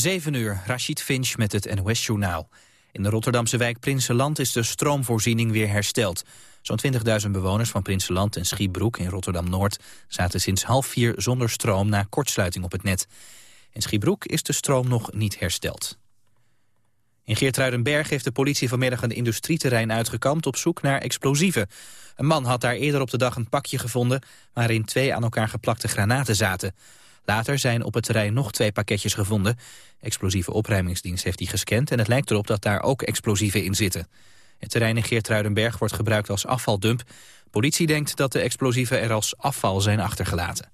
7 uur, Rashid Finch met het NOS-journaal. In de Rotterdamse wijk Prinsenland is de stroomvoorziening weer hersteld. Zo'n 20.000 bewoners van Prinsenland en Schiebroek in Rotterdam-Noord... zaten sinds half vier zonder stroom na kortsluiting op het net. In Schiebroek is de stroom nog niet hersteld. In Geertruidenberg heeft de politie vanmiddag een industrieterrein uitgekampt... op zoek naar explosieven. Een man had daar eerder op de dag een pakje gevonden... waarin twee aan elkaar geplakte granaten zaten... Later zijn op het terrein nog twee pakketjes gevonden. Explosieve opruimingsdienst heeft die gescand... en het lijkt erop dat daar ook explosieven in zitten. Het terrein in Geertruidenberg wordt gebruikt als afvaldump. Politie denkt dat de explosieven er als afval zijn achtergelaten.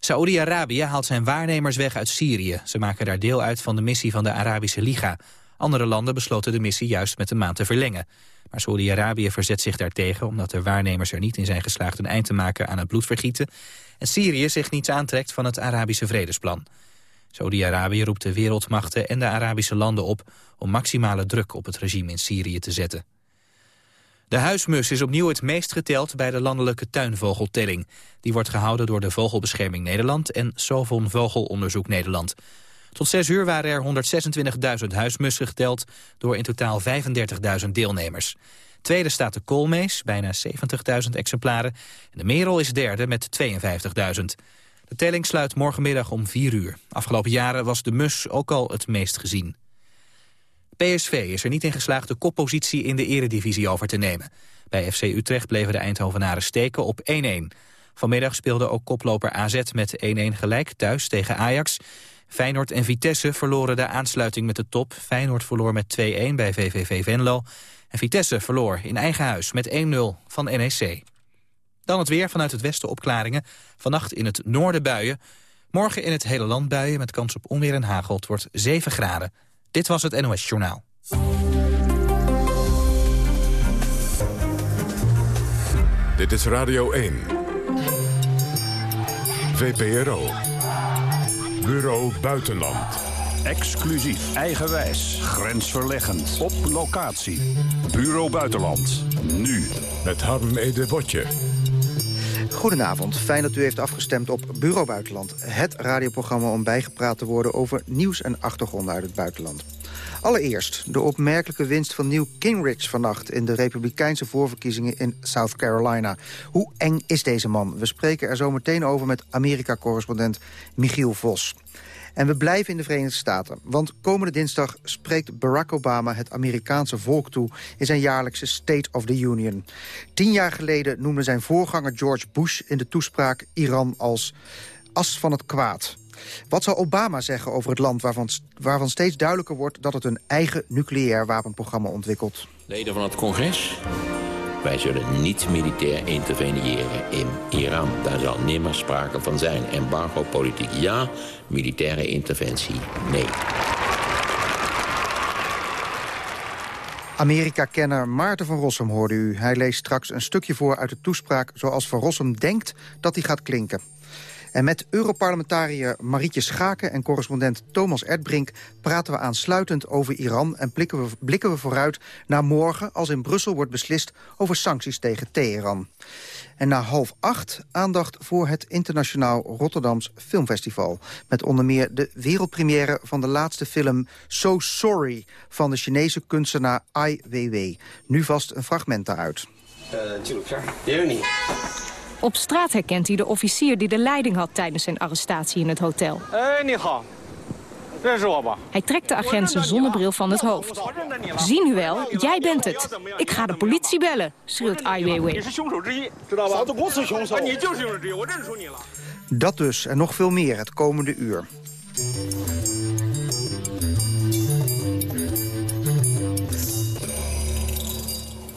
Saoedi-Arabië haalt zijn waarnemers weg uit Syrië. Ze maken daar deel uit van de missie van de Arabische Liga. Andere landen besloten de missie juist met een maand te verlengen. Maar Saoedi-Arabië verzet zich daartegen omdat de waarnemers er niet in zijn geslaagd een eind te maken aan het bloedvergieten en Syrië zich niets aantrekt van het Arabische vredesplan. Saudi-Arabië roept de wereldmachten en de Arabische landen op... om maximale druk op het regime in Syrië te zetten. De huismus is opnieuw het meest geteld bij de landelijke tuinvogeltelling. Die wordt gehouden door de Vogelbescherming Nederland en Sovon Vogelonderzoek Nederland. Tot zes uur waren er 126.000 huismussen geteld door in totaal 35.000 deelnemers. Tweede staat de koolmees, bijna 70.000 exemplaren. En de merel is derde met 52.000. De telling sluit morgenmiddag om 4 uur. Afgelopen jaren was de mus ook al het meest gezien. PSV is er niet in geslaagd de koppositie in de eredivisie over te nemen. Bij FC Utrecht bleven de Eindhovenaren steken op 1-1. Vanmiddag speelde ook koploper AZ met 1-1 gelijk thuis tegen Ajax. Feyenoord en Vitesse verloren de aansluiting met de top. Feyenoord verloor met 2-1 bij VVV Venlo. En Vitesse verloor in eigen huis met 1-0 van NEC. Dan het weer vanuit het westen opklaringen. Vannacht in het noorden buien. Morgen in het hele land buien met kans op onweer en hagel. Het wordt 7 graden. Dit was het NOS Journaal. Dit is Radio 1. VPRO. Bureau Buitenland. Exclusief, eigenwijs, grensverleggend, op locatie. Bureau Buitenland, nu. Met Harm Ede Botje. Goedenavond, fijn dat u heeft afgestemd op Bureau Buitenland. Het radioprogramma om bijgepraat te worden over nieuws en achtergronden uit het buitenland. Allereerst de opmerkelijke winst van Newt Gingrich vannacht... in de republikeinse voorverkiezingen in South Carolina. Hoe eng is deze man? We spreken er zo meteen over met Amerika-correspondent Michiel Vos. En we blijven in de Verenigde Staten. Want komende dinsdag spreekt Barack Obama het Amerikaanse volk toe... in zijn jaarlijkse State of the Union. Tien jaar geleden noemde zijn voorganger George Bush in de toespraak Iran als as van het kwaad. Wat zal Obama zeggen over het land waarvan, waarvan steeds duidelijker wordt... dat het een eigen nucleair wapenprogramma ontwikkelt? Leden van het congres, wij zullen niet militair interveneren in Iran. Daar zal nimmer sprake van zijn. Embargo-politiek ja, militaire interventie nee. Amerika-kenner Maarten van Rossum hoorde u. Hij leest straks een stukje voor uit de toespraak... zoals Van Rossum denkt dat hij gaat klinken. En met Europarlementariër Marietje Schaken en correspondent Thomas Erdbrink... praten we aansluitend over Iran en blikken we, blikken we vooruit naar morgen... als in Brussel wordt beslist over sancties tegen Teheran. En na half acht aandacht voor het Internationaal Rotterdams Filmfestival. Met onder meer de wereldpremière van de laatste film So Sorry... van de Chinese kunstenaar Ai Weiwei. Nu vast een fragment daaruit. Uh, op straat herkent hij de officier die de leiding had tijdens zijn arrestatie in het hotel. Hij trekt de agent zijn zonnebril van het hoofd. Zie nu wel, jij bent het. Ik ga de politie bellen, schreeuwt Ai Weiwei. Dat dus en nog veel meer het komende uur.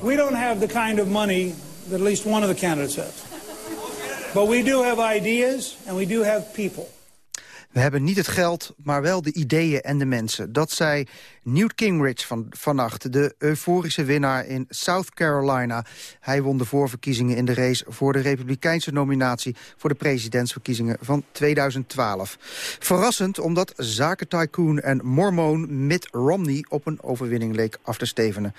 We don't have the kind of money that at least one of the candidates has. But we do have ideas and we do have people. We hebben niet het geld, maar wel de ideeën en de mensen. Dat zei Newt Gingrich van, vannacht, de euforische winnaar in South Carolina. Hij won de voorverkiezingen in de race voor de republikeinse nominatie... voor de presidentsverkiezingen van 2012. Verrassend omdat zakentycoon en mormoon Mitt Romney... op een overwinning leek af te stevenen.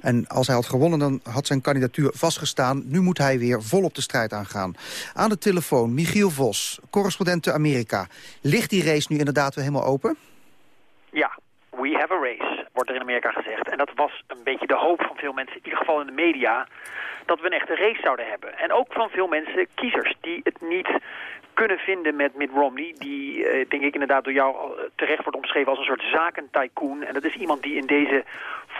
En als hij had gewonnen, dan had zijn kandidatuur vastgestaan. Nu moet hij weer volop de strijd aangaan. Aan de telefoon Michiel Vos, correspondent te Amerika. Ligt die race nu inderdaad weer helemaal open? Ja, we have a race, wordt er in Amerika gezegd. En dat was een beetje de hoop van veel mensen, in ieder geval in de media, dat we een echte race zouden hebben. En ook van veel mensen, kiezers, die het niet kunnen vinden met Mitt Romney... die, eh, denk ik, inderdaad door jou eh, terecht wordt omschreven als een soort zakentycoon. En dat is iemand die in deze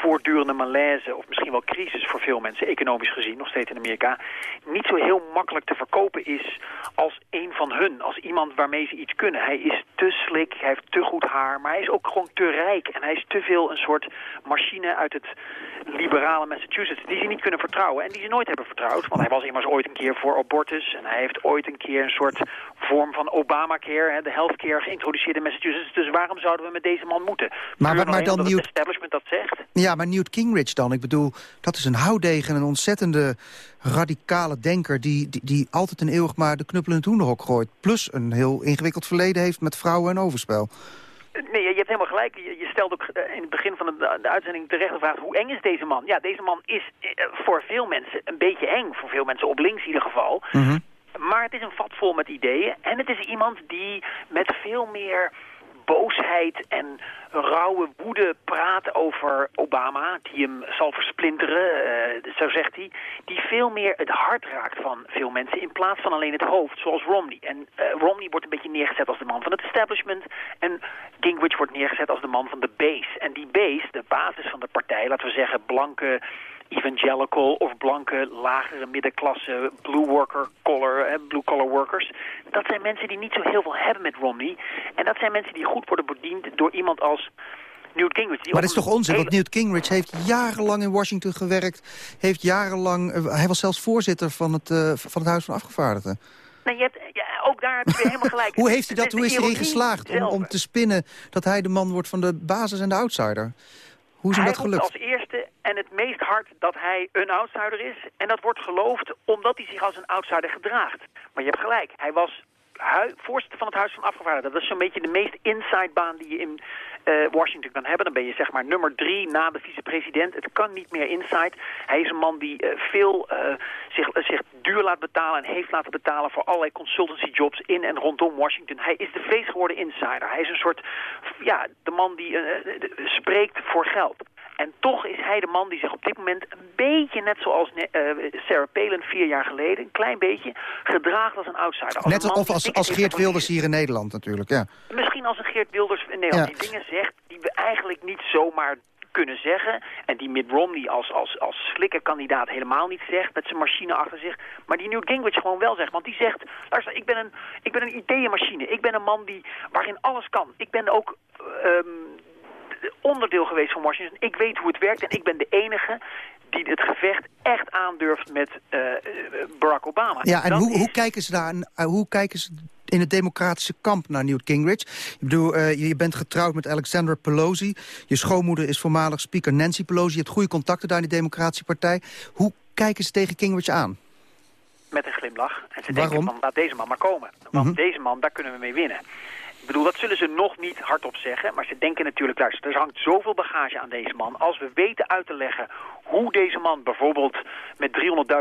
voortdurende malaise... of misschien wel crisis voor veel mensen, economisch gezien, nog steeds in Amerika... niet zo heel makkelijk te verkopen is als een van hun. Als iemand waarmee ze iets kunnen. Hij is te slik, hij heeft te goed haar, maar hij is ook gewoon te rijk. En hij is te veel een soort machine uit het liberale Massachusetts... die ze niet kunnen vertrouwen en die ze nooit hebben vertrouwd. Want hij was immers ooit een keer voor abortus... en hij heeft ooit een keer een soort vorm van Obamacare, de healthcare, geïntroduceerd in Massachusetts. Dus waarom zouden we met deze man moeten? Maar, Puur maar dan het establishment dat zegt? Ja, maar Newt Gingrich dan. Ik bedoel, dat is een houdegen, een ontzettende radicale denker... die, die, die altijd en eeuwig maar de knuppel in het hoenderhok gooit. Plus een heel ingewikkeld verleden heeft met vrouwen en overspel. Nee, je hebt helemaal gelijk. Je, stelt ook eh, in het begin van de, de uitzending terecht de vraag... hoe eng is deze man? Ja, deze man is eh, voor veel mensen een beetje eng. Voor veel mensen op links in ieder geval. Maar het is een vat vol met ideeën. En het is iemand die met veel meer boosheid en rauwe woede praat over Obama, die hem zal versplinteren, eh, zo zegt hij, die veel meer het hart raakt van veel mensen in plaats van alleen het hoofd, zoals Romney. En eh, Romney wordt een beetje neergezet als de man van het establishment en Gingrich wordt neergezet als de man van de base. En die base, de basis van de partij, laten we zeggen blanke evangelical of blanke, lagere middenklasse, blue worker collar, eh, blue collar workers. Dat zijn mensen die niet zo heel veel hebben met Romney. En dat zijn mensen die goed worden bediend door iemand als Newt Gingrich. Die Maar dat is toch onzin, want hele- Newt Gingrich heeft jarenlang in Washington gewerkt. Heeft jarenlang, eh, hij was zelfs voorzitter van het, eh, van het Huis van Afgevaardigden. Nee, je hebt, ja, ook daar heb je helemaal gelijk. Hoe heeft hij dat, hoe is hij erin geslaagd om, te spinnen dat hij de man wordt van de basis en de outsider? Hoe is hem dat gelukt? als eerste en het meest hard dat hij een outsider is. En dat wordt geloofd omdat hij zich als een outsider gedraagt. Maar je hebt gelijk, hij was voorzitter van het Huis van Afgevaardigden. Dat is zo'n beetje de meest inside baan die je in eh, Washington kan hebben. Dan ben je zeg maar nummer drie na de vicepresident. Het kan niet meer inside. Hij is een man die eh, veel eh, zich, zich duur laat betalen en heeft laten betalen voor allerlei consultancy jobs in en rondom Washington. Hij is de vlees geworden insider. Hij is een soort, ja, de man die spreekt voor geld. En toch is hij de man die zich op dit moment een beetje, net zoals eh, Sarah Palin vier jaar geleden, een klein beetje, gedraagt als een outsider. Als Net die als, als Geert. Wilders hier in Nederland natuurlijk, ja. Misschien als een Geert Wilders in Nederland Ja. die dingen zegt die we eigenlijk niet zomaar kunnen zeggen. En die Mitt Romney als, als, als slikkerkandidaat helemaal niet zegt met zijn machine achter zich. Maar die Newt Gingrich gewoon wel zegt. Want die zegt, luister, ik ben een, ik ben een ideeënmachine. Ik ben een man die, waarin alles kan. Ik ben ook ehm, onderdeel geweest van Washington. Ik weet hoe het werkt en ik ben de enige die het gevecht echt aandurft met eh, Barack Obama. Ja, en hoe, is- hoe kijken ze daar, eh, hoe kijken ze in het democratische kamp naar Newt Gingrich? Ik bedoel, eh, je bent getrouwd met Alexander Pelosi. Je schoonmoeder is voormalig speaker Nancy Pelosi. Je hebt goede contacten daar in de Democratische Partij. Hoe kijken ze tegen Gingrich aan? met een glimlach. En ze Waarom? denken van, laat deze man maar komen. Want Mhm. deze man, daar kunnen we mee winnen. Bedoel, dat zullen ze nog niet hardop zeggen. Maar ze denken natuurlijk, luister, er hangt zoveel bagage aan deze man. Als we weten uit te leggen hoe deze man bijvoorbeeld met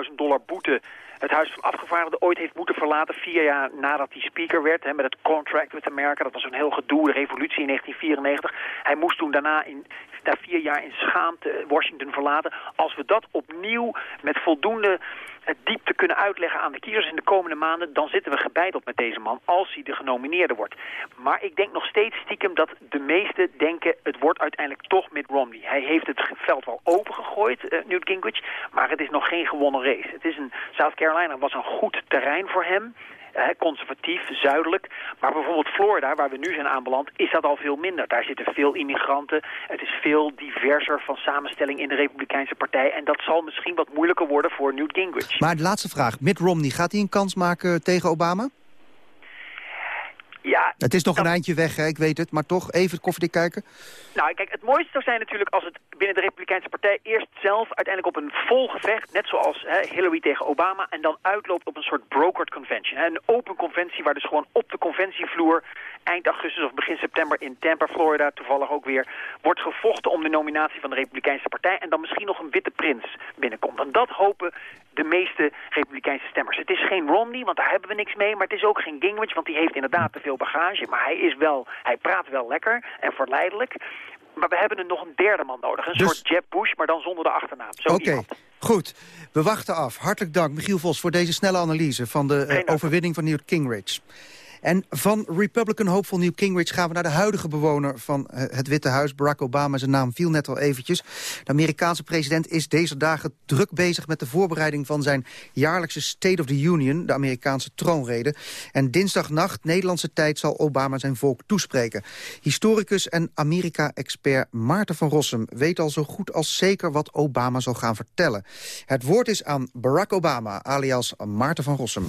300.000 dollar boete... het Huis van Afgevaardigden ooit heeft moeten verlaten... vier jaar nadat hij speaker werd, hè, met het Contract with America. Dat was een heel gedoe, de revolutie in 1994. Hij moest toen daarna in, na vier jaar in schaamte Washington verlaten. Als we dat opnieuw met voldoende eh, diepte kunnen uitleggen aan de kiezers in de komende maanden... dan zitten we gebeiteld met deze man als hij de genomineerde wordt. Maar ik denk nog steeds stiekem dat de meesten denken... het wordt uiteindelijk toch Mitt Romney. Hij heeft het veld wel opengegooid, eh, Newt Gingrich... maar het is nog geen gewonnen race. Het is een, South Carolina was een goed terrein voor hem... conservatief, zuidelijk. Maar bijvoorbeeld Florida, waar we nu zijn aanbeland, is dat al veel minder. Daar zitten veel immigranten. Het is veel diverser van samenstelling in de Republikeinse Partij. En dat zal misschien wat moeilijker worden voor Newt Gingrich. Maar de laatste vraag, Mitt Romney, gaat hij een kans maken tegen Obama? Ja, Het is nog dat- een eindje weg, hè, ik weet het, maar toch even koffiedik kijken. Nou, kijk, het mooiste zou zijn natuurlijk als het binnen de Republikeinse Partij eerst zelf uiteindelijk op een vol gevecht, net zoals hè, Hillary tegen Obama, en dan uitloopt op een soort brokered convention. Hè, een open conventie waar dus gewoon op de conventievloer eind augustus of begin september in Tampa, Florida, toevallig ook weer, wordt gevochten om de nominatie van de Republikeinse Partij en dan misschien nog een witte prins binnenkomt. En dat hopen de meeste Republikeinse stemmers. Het is geen Romney, want daar hebben we niks mee, maar het is ook geen Gingrich, want die heeft inderdaad te veel bagage, maar hij is wel, hij praat wel lekker en verleidelijk. Maar we hebben er nog een derde man nodig. Een Dus- soort Jeb Bush, maar dan zonder de achternaam. Oké, goed. We wachten af. Hartelijk dank, Michiel Vos, voor deze snelle analyse... van de eh, overwinning van Newt Gingrich. En van Republican hoopvol Newt Gingrich gaan we naar de huidige bewoner van eh, het Witte Huis, Barack Obama. Zijn naam viel net al eventjes. De Amerikaanse president is deze dagen druk bezig met de voorbereiding van zijn jaarlijkse State of the Union, de Amerikaanse troonrede. En dinsdagnacht, Nederlandse tijd, zal Obama zijn volk toespreken. Historicus en Amerika-expert Maarten van Rossum weet al zo goed als zeker wat Obama zal gaan vertellen. Het woord is aan Barack Obama, alias Maarten van Rossum.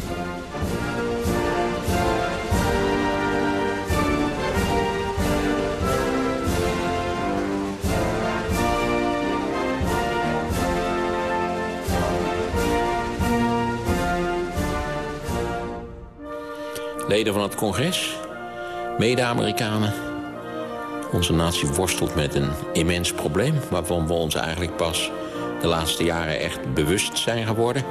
Leden van het congres, mede-Amerikanen. Onze natie worstelt met een immens probleem... waarvan we ons eigenlijk pas de laatste jaren echt bewust zijn geworden.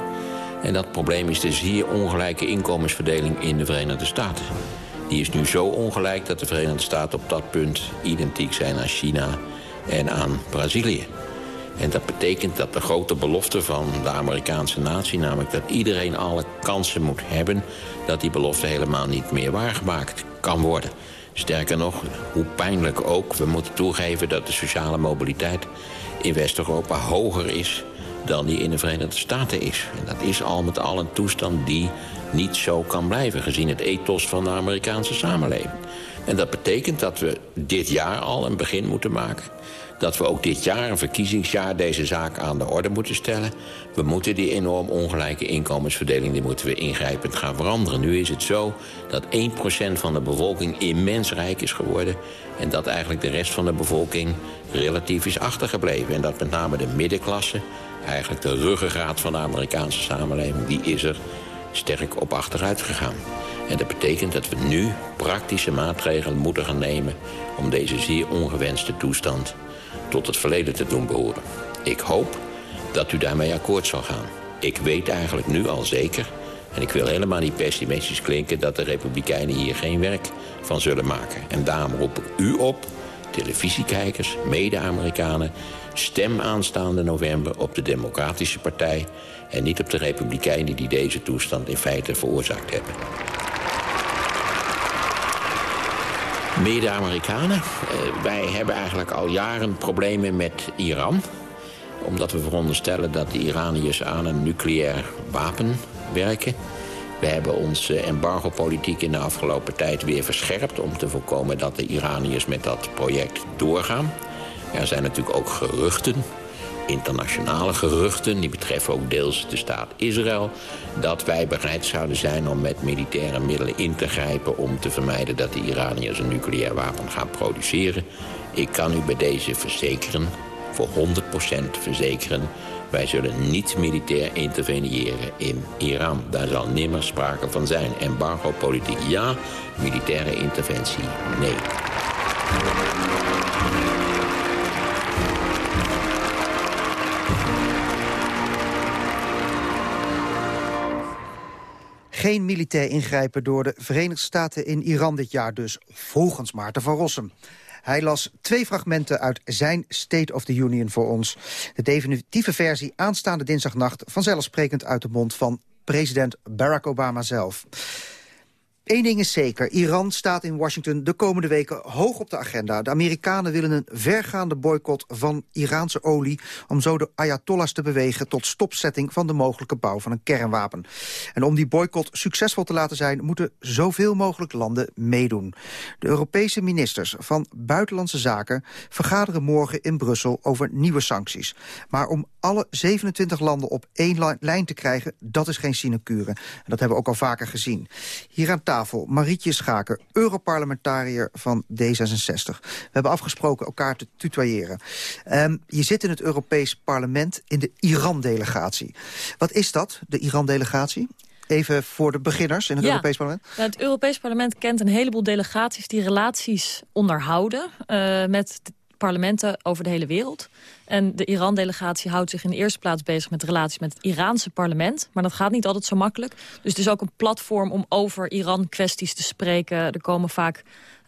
En dat probleem is de zeer ongelijke inkomensverdeling in de Verenigde Staten. Die is nu zo ongelijk dat de Verenigde Staten op dat punt identiek zijn aan China en aan Brazilië. En dat betekent dat de grote belofte van de Amerikaanse natie... namelijk dat iedereen alle kansen moet hebben... dat die belofte helemaal niet meer waargemaakt kan worden. Sterker nog, hoe pijnlijk ook, we moeten toegeven... dat de sociale mobiliteit in West-Europa hoger is dan die in de Verenigde Staten is. En dat is al met al een toestand die niet zo kan blijven... gezien het ethos van de Amerikaanse samenleving. En dat betekent dat we dit jaar al een begin moeten maken dat we ook dit jaar, een verkiezingsjaar, deze zaak aan de orde moeten stellen. We moeten die enorm ongelijke inkomensverdeling, die moeten we ingrijpend gaan veranderen. Nu is het zo dat 1% van de bevolking immens rijk is geworden... en dat eigenlijk de rest van de bevolking relatief is achtergebleven. En dat met name de middenklasse, eigenlijk de ruggengraat van de Amerikaanse samenleving... die is er sterk op achteruit gegaan. En dat betekent dat we nu praktische maatregelen moeten gaan nemen... om deze zeer ongewenste toestand tot het verleden te doen behoren. Ik hoop dat u daarmee akkoord zal gaan. Ik weet eigenlijk nu al zeker, en ik wil helemaal niet pessimistisch klinken... dat de Republikeinen hier geen werk van zullen maken. En daarom roep ik u op, televisiekijkers, mede-Amerikanen... stem aanstaande november op de Democratische Partij... en niet op de Republikeinen die deze toestand in feite veroorzaakt hebben. Mede-Amerikanen. Uh, wij hebben eigenlijk al jaren problemen met Iran. Omdat we veronderstellen dat de Iraniërs aan een nucleair wapen werken. We hebben onze embargopolitiek in de afgelopen tijd weer verscherpt... om te voorkomen dat de Iraniërs met dat project doorgaan. Er zijn natuurlijk ook geruchten internationale geruchten... die betreffen ook deels de staat Israël... dat wij bereid zouden zijn om met militaire middelen in te grijpen... om te vermijden dat de Iraniërs een nucleair wapen gaan produceren. Ik kan u bij deze verzekeren, voor 100% verzekeren... wij zullen niet militair interveneren in Iran. Daar zal nimmer sprake van zijn. Embargo-politiek ja, militaire interventie nee. Geen militair ingrijpen door de Verenigde Staten in Iran dit jaar dus, volgens Maarten van Rossum. Hij las twee fragmenten uit zijn State of the Union voor ons. De definitieve versie aanstaande dinsdagnacht... vanzelfsprekend uit de mond van president Barack Obama zelf. Eén ding is zeker, Iran staat in Washington de komende weken hoog op de agenda. De Amerikanen willen een vergaande boycott van Iraanse olie... om zo de Ayatollahs te bewegen tot stopzetting van de mogelijke bouw van een kernwapen. En om die boycott succesvol te laten zijn... moeten zoveel mogelijk landen meedoen. De Europese ministers van Buitenlandse Zaken vergaderen morgen in Brussel over nieuwe sancties. Maar om alle 27 landen op één lijn te krijgen, dat is geen sinecure. En dat hebben we ook al vaker gezien. Hier aan tafel Marietje Schaker, Europarlementariër van D66. We hebben afgesproken elkaar te tutoyeren. Um, je zit in het Europees Parlement in de Iran-delegatie. Wat is dat, de Iran-delegatie? Even voor de beginners in het ja. Europees Parlement. Nou, het Europees Parlement kent een heleboel delegaties die relaties onderhouden uh, met parlementen over de hele wereld. En de Iran-delegatie houdt zich in de eerste plaats bezig met relaties met het Iraanse parlement. Maar dat gaat niet altijd zo makkelijk. Dus het is ook een platform om over Iran-kwesties te spreken. Er komen vaak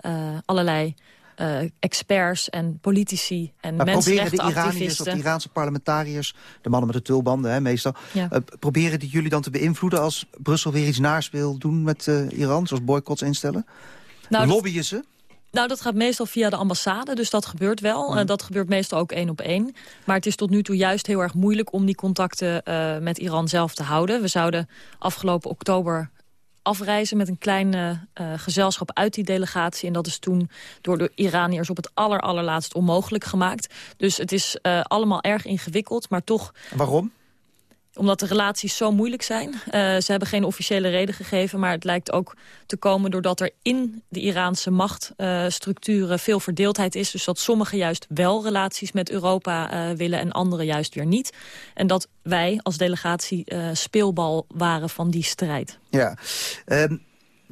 uh, allerlei uh, experts en politici en maar mensenrechtenactivisten. proberen de Iraniërs of de Iraanse parlementariërs... de mannen met de tulbanden hè, meestal... Ja. Uh, proberen die jullie dan te beïnvloeden als Brussel weer iets naars wil doen met Iran? Zoals boycotts instellen? Nou, Lobbyen ze? Nou, dat gaat meestal via de ambassade, dus dat gebeurt wel. Uh, dat gebeurt meestal ook één op één. Maar het is tot nu toe juist heel erg moeilijk om die contacten uh, met Iran zelf te houden. We zouden afgelopen oktober afreizen met een klein uh, gezelschap uit die delegatie. En dat is toen door de Iraniërs op het aller, allerlaatst onmogelijk gemaakt. Dus het is allemaal erg ingewikkeld, maar toch... Waarom? Omdat de relaties zo moeilijk zijn. Uh, ze hebben geen officiële reden gegeven, maar het lijkt ook te komen... doordat er in de Iraanse machtstructuren uh, veel verdeeldheid is. Dus dat sommigen juist wel relaties met Europa uh, willen en anderen juist weer niet. En dat wij als delegatie speelbal waren van die strijd. Ja, um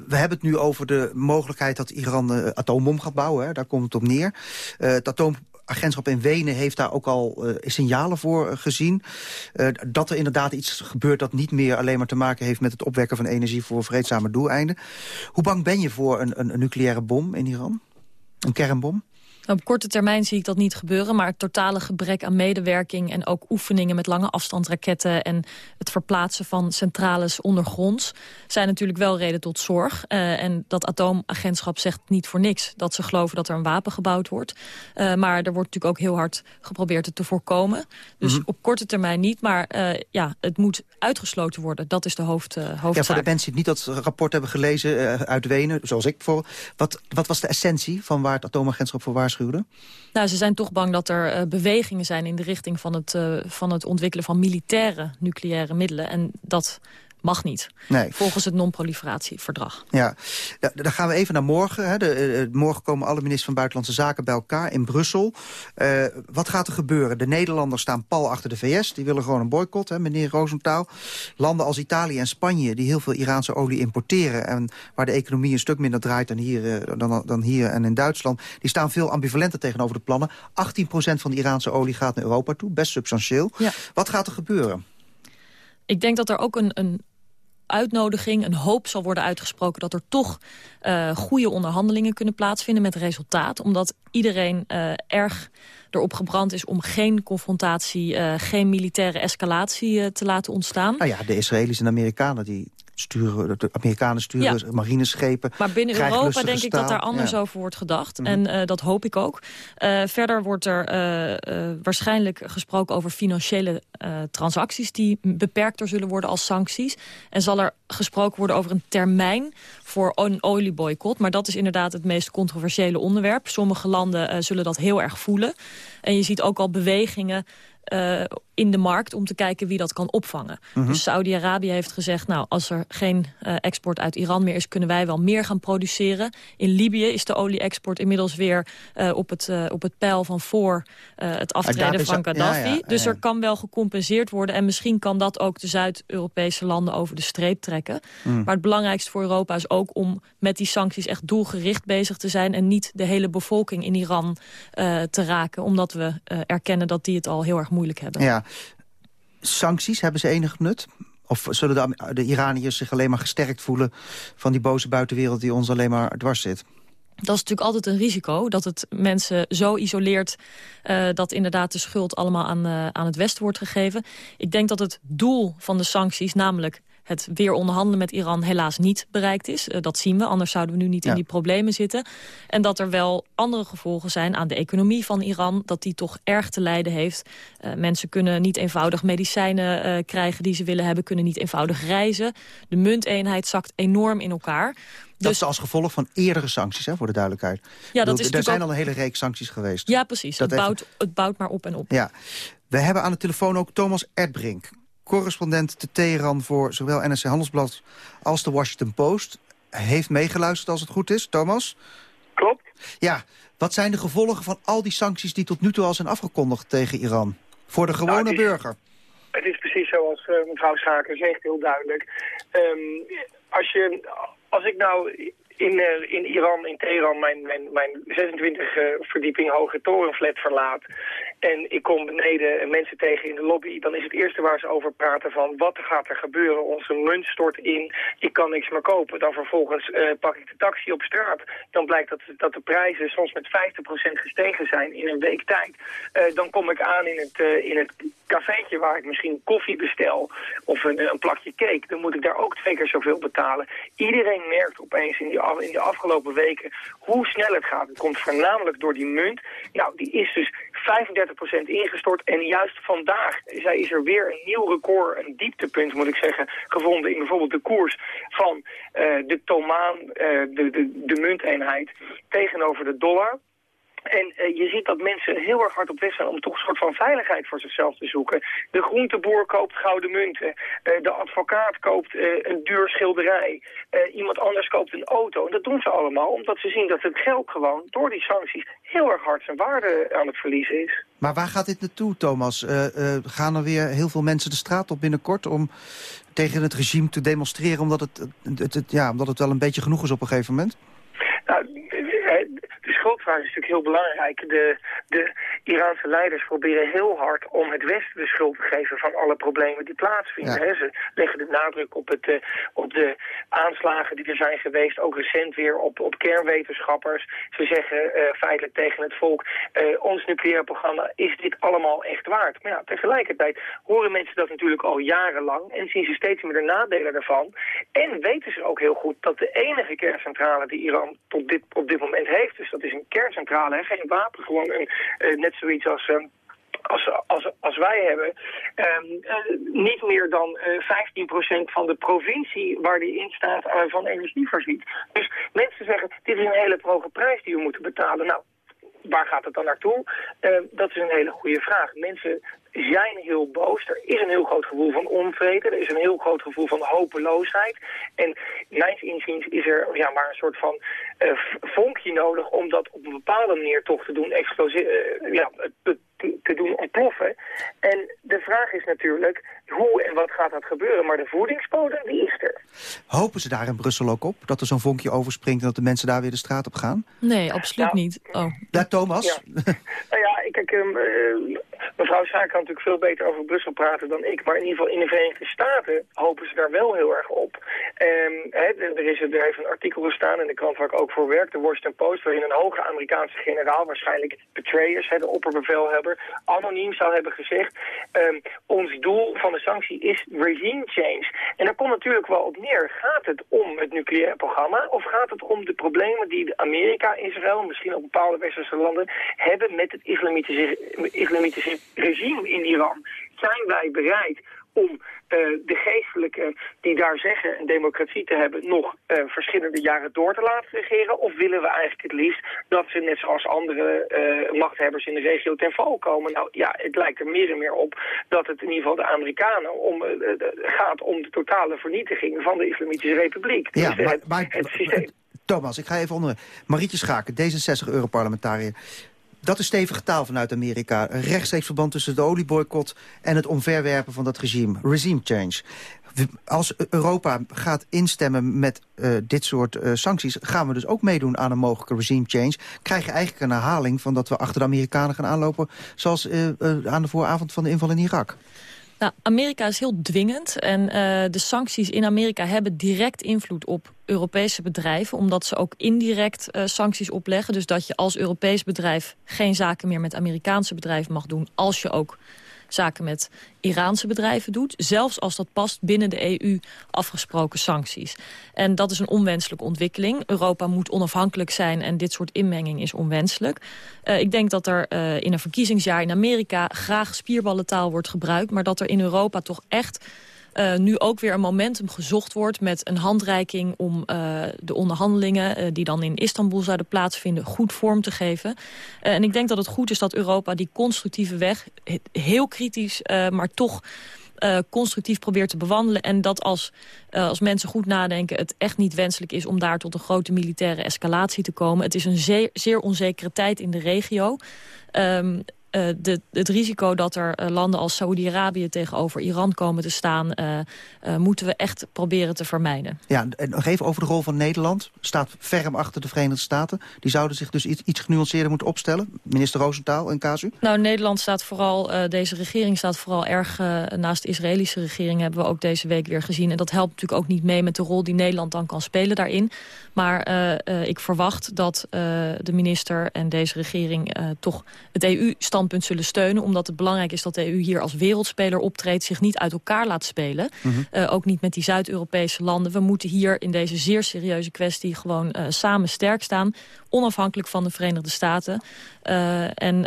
we hebben het nu over de mogelijkheid dat Iran uh, atoombom gaat bouwen. Hè? Daar komt het op neer. Het atoom agentschap in Wenen heeft daar ook al uh, signalen voor uh, gezien. Uh, dat er inderdaad iets gebeurt dat niet meer alleen maar te maken heeft... met het opwekken van energie voor vreedzame doeleinden. Hoe bang ben je voor een, een, een nucleaire bom in Iran? Een kernbom? Op korte termijn zie ik dat niet gebeuren, maar het totale gebrek aan medewerking en ook oefeningen met lange afstandsraketten en het verplaatsen van centrales ondergronds zijn natuurlijk wel reden tot zorg. Uh, en dat atoomagentschap zegt niet voor niks dat ze geloven dat er een wapen gebouwd wordt. Uh, maar er wordt natuurlijk ook heel hard geprobeerd het te voorkomen. Dus mm -hmm. op korte termijn niet, maar uh, ja, het moet uitgesloten worden. Dat is de hoofd, hoofdzaak. Ja, voor de mensen die niet dat rapport hebben gelezen uit Wenen, zoals ik voor. Wat, wat was de essentie van waar het atoomagentschap voor Nou, ze zijn toch bang dat er uh, bewegingen zijn in de richting van het, uh, van het ontwikkelen van militaire nucleaire middelen. En dat mag niet. Nee. Volgens het non-proliferatieverdrag. Ja, dan gaan we even naar morgen. Hè. De, uh, morgen komen alle ministers van Buitenlandse Zaken bij elkaar in Brussel. Uh, wat gaat er gebeuren? De Nederlanders staan pal achter de VS. Die willen gewoon een boycott, hè, meneer Roosentaal. Landen als Italië en Spanje, die heel veel Iraanse olie importeren... en waar de economie een stuk minder draait dan hier, uh, dan, dan hier en in Duitsland... die staan veel ambivalenter tegenover de plannen. 18% van de Iraanse olie gaat naar Europa toe, best substantieel. Ja. Wat gaat er gebeuren? Ik denk dat er ook een, een uitnodiging, een hoop zal worden uitgesproken... dat er toch uh, goede onderhandelingen kunnen plaatsvinden met resultaat. Omdat iedereen uh, erg erop gebrand is om geen confrontatie... Uh, geen militaire escalatie te laten ontstaan. Nou ja, de Israëli's en Amerikanen die sturen, de Amerikanen sturen ja. marineschepen. Maar binnen Europa denk ik dat daar anders ja. over wordt gedacht. Mm -hmm. En uh, dat hoop ik ook. Uh, verder wordt er uh, waarschijnlijk gesproken over financiële transacties... die beperkter zullen worden als sancties. En zal er gesproken worden over een termijn voor een olieboycott. Maar dat is inderdaad het meest controversiële onderwerp. Sommige landen zullen dat heel erg voelen. En je ziet ook al bewegingen uh, in de markt om te kijken wie dat kan opvangen. Mm -hmm. Dus Saudi-Arabië heeft gezegd, nou, als er geen uh, export uit Iran meer is... kunnen wij wel meer gaan produceren. In Libië is de olie-export inmiddels weer uh, op, het, op het pijl van voor het aftreden van Gaddafi. Ja, ja, dus er kan wel gecompenseerd worden. En misschien kan dat ook de Zuid-Europese landen over de streep trekken. Mm. Maar het belangrijkste voor Europa is ook om met die sancties echt doelgericht bezig te zijn... en niet de hele bevolking in Iran te raken. Omdat we erkennen dat die het al heel erg moeilijk hebben. Ja. Sancties, hebben ze enig nut? Of zullen de, de Iraniërs zich alleen maar gesterkt voelen... van die boze buitenwereld die ons alleen maar dwars zit? Dat is natuurlijk altijd een risico, dat het mensen zo isoleert... Uh, dat inderdaad de schuld allemaal aan, uh, aan het Westen wordt gegeven. Ik denk dat het doel van de sancties, namelijk het weer onderhandelen met Iran helaas niet bereikt is. Uh, dat zien we, anders zouden we nu niet ja. in die problemen zitten. En dat er wel andere gevolgen zijn aan de economie van Iran... dat die toch erg te lijden heeft. Uh, mensen kunnen niet eenvoudig medicijnen uh, krijgen die ze willen hebben... kunnen niet eenvoudig reizen. De munteenheid zakt enorm in elkaar. Dat dus, is als gevolg van eerdere sancties, hè, voor de duidelijkheid. Ja, dat is er zijn al een hele reeks sancties geweest. Ja, precies. Het bouwt, het bouwt maar op en op. Ja. We hebben aan de telefoon ook Thomas Erdbrink correspondent te Teheran voor zowel NRC Handelsblad als de Washington Post. Heeft meegeluisterd als het goed is, Thomas? Klopt. Ja, wat zijn de gevolgen van al die sancties die tot nu toe al zijn afgekondigd tegen Iran? Voor de gewone nou, het is, burger? Het is precies zoals uh, mevrouw Schaker zegt, heel duidelijk. Um, als, je, als ik nou in, uh, in Iran, in Teheran, mijn, mijn, mijn 26 uh, verdieping hoge torenflat verlaat... en ik kom beneden mensen tegen in de lobby... dan is het eerste waar ze over praten van wat gaat er gebeuren. Onze munt stort in, ik kan niks meer kopen. Dan vervolgens uh, pak ik de taxi op straat. Dan blijkt dat, dat de prijzen soms met 50% gestegen zijn in een week tijd. dan kom ik aan in het, in het cafeetje waar ik misschien koffie bestel... of een, een plakje cake. Dan moet ik daar ook twee keer zoveel betalen. Iedereen merkt opeens in die in de afgelopen weken hoe snel het gaat. Het komt voornamelijk door die munt. Nou, die is dus 35% ingestort. En juist vandaag is er weer een nieuw record, een dieptepunt moet ik zeggen, gevonden in bijvoorbeeld de koers van uh, de tomaan, uh, de, de, de munteenheid, tegenover de dollar. En uh, je ziet dat mensen heel erg hard op weg zijn om toch een soort van veiligheid voor zichzelf te zoeken. De groenteboer koopt gouden munten. Uh, de advocaat koopt uh, een duur schilderij. iemand anders koopt een auto. En dat doen ze allemaal omdat ze zien dat het geld gewoon door die sancties heel erg hard zijn waarde aan het verliezen is. Maar waar gaat dit naartoe, Thomas? gaan er weer heel veel mensen de straat op binnenkort om tegen het regime te demonstreren omdat het, het, het, ja, omdat het wel een beetje genoeg is op een gegeven moment? Nou, schuldvraag is natuurlijk heel belangrijk. De, de Iraanse leiders proberen heel hard om het Westen de schuld te geven van alle problemen die plaatsvinden. Ze leggen de nadruk op, het, uh, op de aanslagen die er zijn geweest, ook recent weer op, op kernwetenschappers. Ze zeggen uh, feitelijk tegen het volk, uh, ons nucleaire programma is dit allemaal echt waard. Maar ja, tegelijkertijd horen mensen dat natuurlijk al jarenlang en zien ze steeds meer de nadelen daarvan. En weten ze ook heel goed dat de enige kerncentrale die Iran tot dit, op dit moment heeft, dus dat is een kerncentrale, geen wapen, gewoon een, uh, net zoiets als... Uh, als, als, als wij hebben, um, uh, niet meer dan uh, 15% van de provincie waar die in staat van energie voorziet. Dus mensen zeggen, dit is een hele hoge prijs die we moeten betalen. Nou, waar gaat het dan naartoe? Uh, dat is een hele goede vraag. Mensen zijn heel boos. Er is een heel groot gevoel van onvrede. Er is een heel groot gevoel van hopeloosheid. En mijn inziens is er ja, maar een soort van uh, vonkje nodig om dat op een bepaalde manier toch te doen, uh, ja, te, te, doen ontploffen. En de vraag is natuurlijk hoe en wat gaat dat gebeuren. Maar de voedingsbodem die is er. Hopen ze daar in Brussel ook op? Dat er zo'n vonkje overspringt en dat de mensen daar weer de straat op gaan? Nee, absoluut nou, niet. Oh. Ja, Thomas? Ja. nou ja, kijk, um, uh, mevrouw Schaak kan natuurlijk veel beter over Brussel praten dan ik. Maar in ieder geval in de Verenigde Staten hopen ze daar wel heel erg op. Hè, er, is, er heeft een artikel gestaan in de krant waar ik ook voor werk, de Washington Post, waarin een hoge Amerikaanse generaal, waarschijnlijk Petraeus, de opperbevelhebber, anoniem zou hebben gezegd, um, ons doel van de sanctie is regime change. En daar komt natuurlijk wel op neer. Gaat het om het nucleaire programma of gaat het om de problemen die Amerika, Israël, misschien ook bepaalde westerse landen hebben met het islamitische, islamitische regime in Iran? Zijn wij bereid om uh, de geestelijken die daar zeggen een democratie te hebben... nog uh, verschillende jaren door te laten regeren? Of willen we eigenlijk het liefst dat ze net zoals andere uh, machthebbers in de regio ten val komen? Nou ja, het lijkt er meer en meer op dat het in ieder geval de Amerikanen om, gaat om de totale vernietiging van de Islamitische Republiek. Ja, dus, maar, maar, het systeem. Thomas, ik ga even onder. Marietje Schaken, D66-Europarlementariër. Dat is stevige taal vanuit Amerika. Een rechtstreeks verband tussen de olieboycott en het omverwerpen van dat regime. Regime change. Als Europa gaat instemmen met uh, dit soort uh, sancties... gaan we dus ook meedoen aan een mogelijke regime change. Krijg je eigenlijk een herhaling van dat we achter de Amerikanen gaan aanlopen... zoals uh, aan de vooravond van de inval in Irak. Nou, Amerika is heel dwingend en uh, de sancties in Amerika hebben direct invloed op Europese bedrijven. Omdat ze ook indirect uh, sancties opleggen. Dus dat je als Europees bedrijf geen zaken meer met Amerikaanse bedrijven mag doen. Als je ook zaken met Iraanse bedrijven doet. Zelfs als dat past binnen de EU afgesproken sancties. En dat is een onwenselijke ontwikkeling. Europa moet onafhankelijk zijn en dit soort inmenging is onwenselijk. Uh, ik denk dat er uh, in een verkiezingsjaar in Amerika graag spierballentaal wordt gebruikt. Maar dat er in Europa toch echt uh, nu ook weer een momentum gezocht wordt met een handreiking om uh, de onderhandelingen uh, die dan in Istanbul zouden plaatsvinden goed vorm te geven. en ik denk dat het goed is dat Europa die constructieve weg heel kritisch, maar toch constructief probeert te bewandelen. En dat als, als mensen goed nadenken het echt niet wenselijk is... om daar tot een grote militaire escalatie te komen. Het is een zeer, zeer onzekere tijd in de regio. Um, de, het risico dat er landen als Saoedi-Arabië tegenover Iran komen te staan... moeten we echt proberen te vermijden. Ja, en nog even over de rol van Nederland. Staat ferm achter de Verenigde Staten. Die zouden zich dus iets, iets genuanceerder moeten opstellen. Minister Roosentaal en Casu. Nou, Nederland staat vooral, deze regering staat vooral erg naast de Israëlische regering... hebben we ook deze week weer gezien. En dat helpt natuurlijk ook niet mee met de rol die Nederland dan kan spelen daarin. Maar ik verwacht dat de minister en deze regering toch het EU-standpunt zullen steunen. Omdat het belangrijk is dat de EU hier als wereldspeler optreedt. Zich niet uit elkaar laat spelen. Mm -hmm. ook niet met die Zuid-Europese landen. We moeten hier in deze zeer serieuze kwestie gewoon samen sterk staan. Onafhankelijk van de Verenigde Staten. en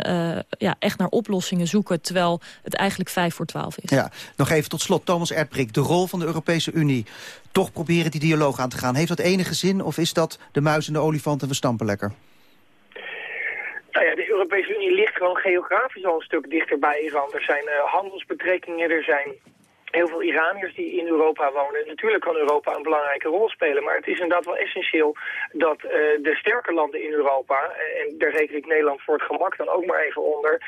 ja, echt naar oplossingen zoeken. Terwijl het eigenlijk vijf voor twaalf is. Ja, nog even tot slot. Thomas Erdbrik, de rol van de Europese Unie toch proberen die dialoog aan te gaan. Heeft dat enige zin of is dat de muis en de olifant en we stampen lekker? Nou ja, de Europese Unie ligt gewoon geografisch al een stuk dichter bij Iran. Er zijn uh, handelsbetrekkingen, er zijn heel veel Iraniërs die in Europa wonen. Natuurlijk kan Europa een belangrijke rol spelen, maar het is inderdaad wel essentieel dat uh, de sterke landen in Europa, uh, en daar reken ik Nederland voor het gemak dan ook maar even onder,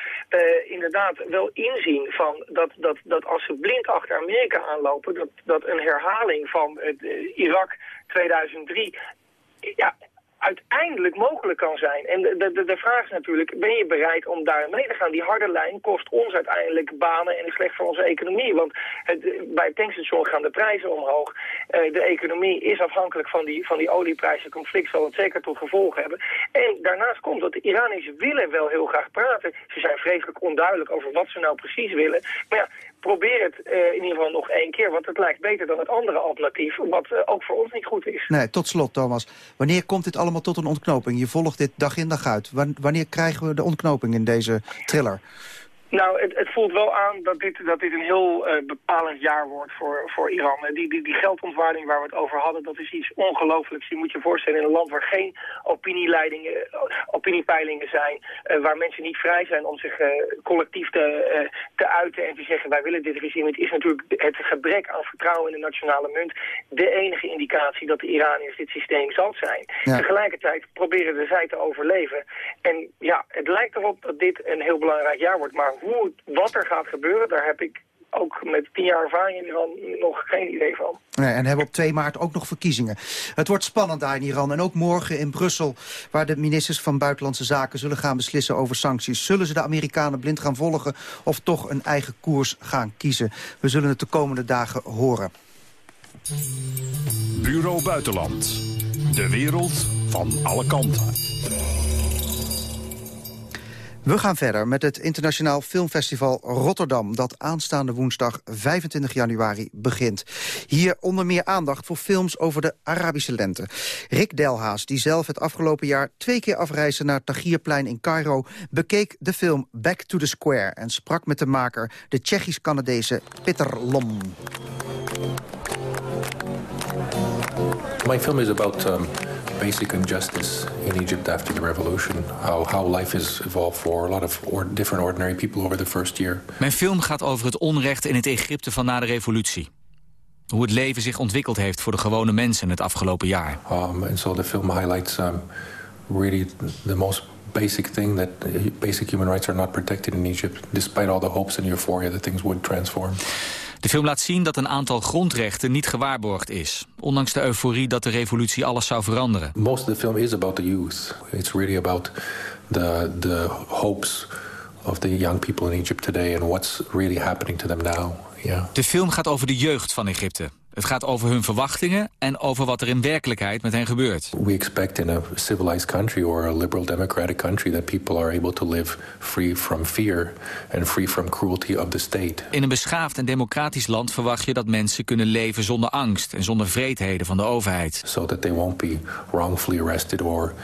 inderdaad wel inzien van dat, dat, dat als ze blind achter Amerika aanlopen, dat, dat een herhaling van Irak 2003 ja, uiteindelijk mogelijk kan zijn. En de, de, de vraag is natuurlijk, ben je bereid om daar mee te gaan? Die harde lijn kost ons uiteindelijk banen en is slecht voor onze economie. Want het, bij het tankstation gaan de prijzen omhoog. Uh, de economie is afhankelijk van die, van die olieprijzen. Conflict zal het zeker tot gevolg hebben. En daarnaast komt dat de Iraniërs willen wel heel graag praten. Ze zijn vreselijk onduidelijk over wat ze nou precies willen. Maar ja, probeer het uh, in ieder geval nog één keer. Want het lijkt beter dan het andere alternatief. Wat uh, ook voor ons niet goed is. Nee, tot slot Thomas. Wanneer komt dit allemaal tot een ontknoping? Je volgt dit dag in dag uit. Wanneer krijgen we de ontknoping in deze thriller? Nou, het, het, voelt wel aan dat dit, dat dit een heel uh, bepalend jaar wordt voor, voor Iran. Die, die, die geldontwaarding waar we het over hadden, dat is iets ongelooflijks. Je moet je voorstellen in een land waar geen opinieleidingen, opiniepeilingen zijn... Uh, waar mensen niet vrij zijn om zich uh, collectief te, te uiten en te zeggen... wij willen dit regime. Het is natuurlijk het gebrek aan vertrouwen in de nationale munt... de enige indicatie dat de Iraniërs dit systeem zal zijn. Ja. Tegelijkertijd proberen de zij te overleven. En ja, het lijkt erop dat dit een heel belangrijk jaar wordt... maar hoe, wat er gaat gebeuren, daar heb ik ook met tien jaar ervaring in Iran nog geen idee van. Nee, en hebben op 2 maart ook nog verkiezingen. Het wordt spannend daar in Iran. En ook morgen in Brussel, waar de ministers van Buitenlandse Zaken... zullen gaan beslissen over sancties. Zullen ze de Amerikanen blind gaan volgen of toch een eigen koers gaan kiezen? We zullen het de komende dagen horen. Bureau Buitenland. De wereld van alle kanten. We gaan verder met het Internationaal Filmfestival Rotterdam... dat aanstaande woensdag 25 januari begint. Hier onder meer aandacht voor films over de Arabische lente. Rick Delhaas, die zelf het afgelopen jaar twee keer afreisde... naar Tagierplein in Cairo, bekeek de film Back to the Square... en sprak met de maker, de Tsjechisch-Canadese Peter Lom. My film is about... Um basic injustice in Egypt after the revolution. How, how life has evolved for a lot of or different ordinary people over the first year. Mijn film gaat over het onrecht in het Egypte van na de revolutie. Hoe het leven zich ontwikkeld heeft voor de gewone mensen het afgelopen jaar. Um, and so the film highlights um, really the most basic thing that basic human rights are not protected in Egypt, despite all the hopes and euphoria that things would transform. De film laat zien dat een aantal grondrechten niet gewaarborgd is. Ondanks de euforie dat de revolutie alles zou veranderen. Most of the film is about the youth. It's really about the, the hopes of the young people in Egypt today... and what's really happening to them now. Yeah. De film gaat over de jeugd van Egypte. Het gaat over hun verwachtingen en over wat er in werkelijkheid met hen gebeurt. We expect in a civilized country or a liberal democratic country that people are able to live free from fear and free from cruelty of the state. In een beschaafd en democratisch land verwacht je dat mensen kunnen leven zonder angst en zonder vreedheden van de overheid. So that they won't be wrongfully arrested or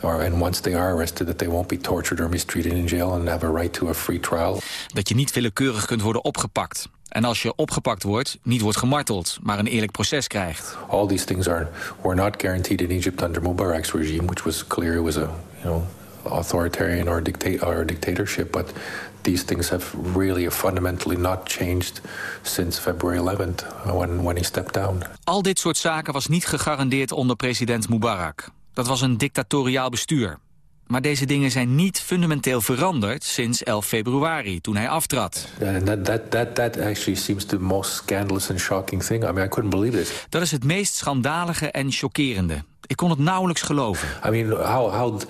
or and once they are arrested that they won't be tortured or mistreated in jail and have a right to a free trial. Dat je niet willekeurig kunt worden opgepakt. En als je opgepakt wordt, niet wordt gemarteld, maar een eerlijk proces krijgt. All these things are were not guaranteed in Egypt under Mubarak's regime, which was clear it was a you know authoritarian or, dicta or dictatorship, but these things have really fundamentally not changed since February 11th when when he stepped down. Al dit soort zaken was niet gegarandeerd onder president Mubarak. Dat was een dictatoriaal bestuur. Maar deze dingen zijn niet fundamenteel veranderd sinds 11 februari, toen hij aftrad. that, that, that, that actually seems the most scandalous and shocking thing. I mean, I couldn't believe. Dat is het meest schandalige en chockerende. Ik kon het nauwelijks geloven. I mean, how, how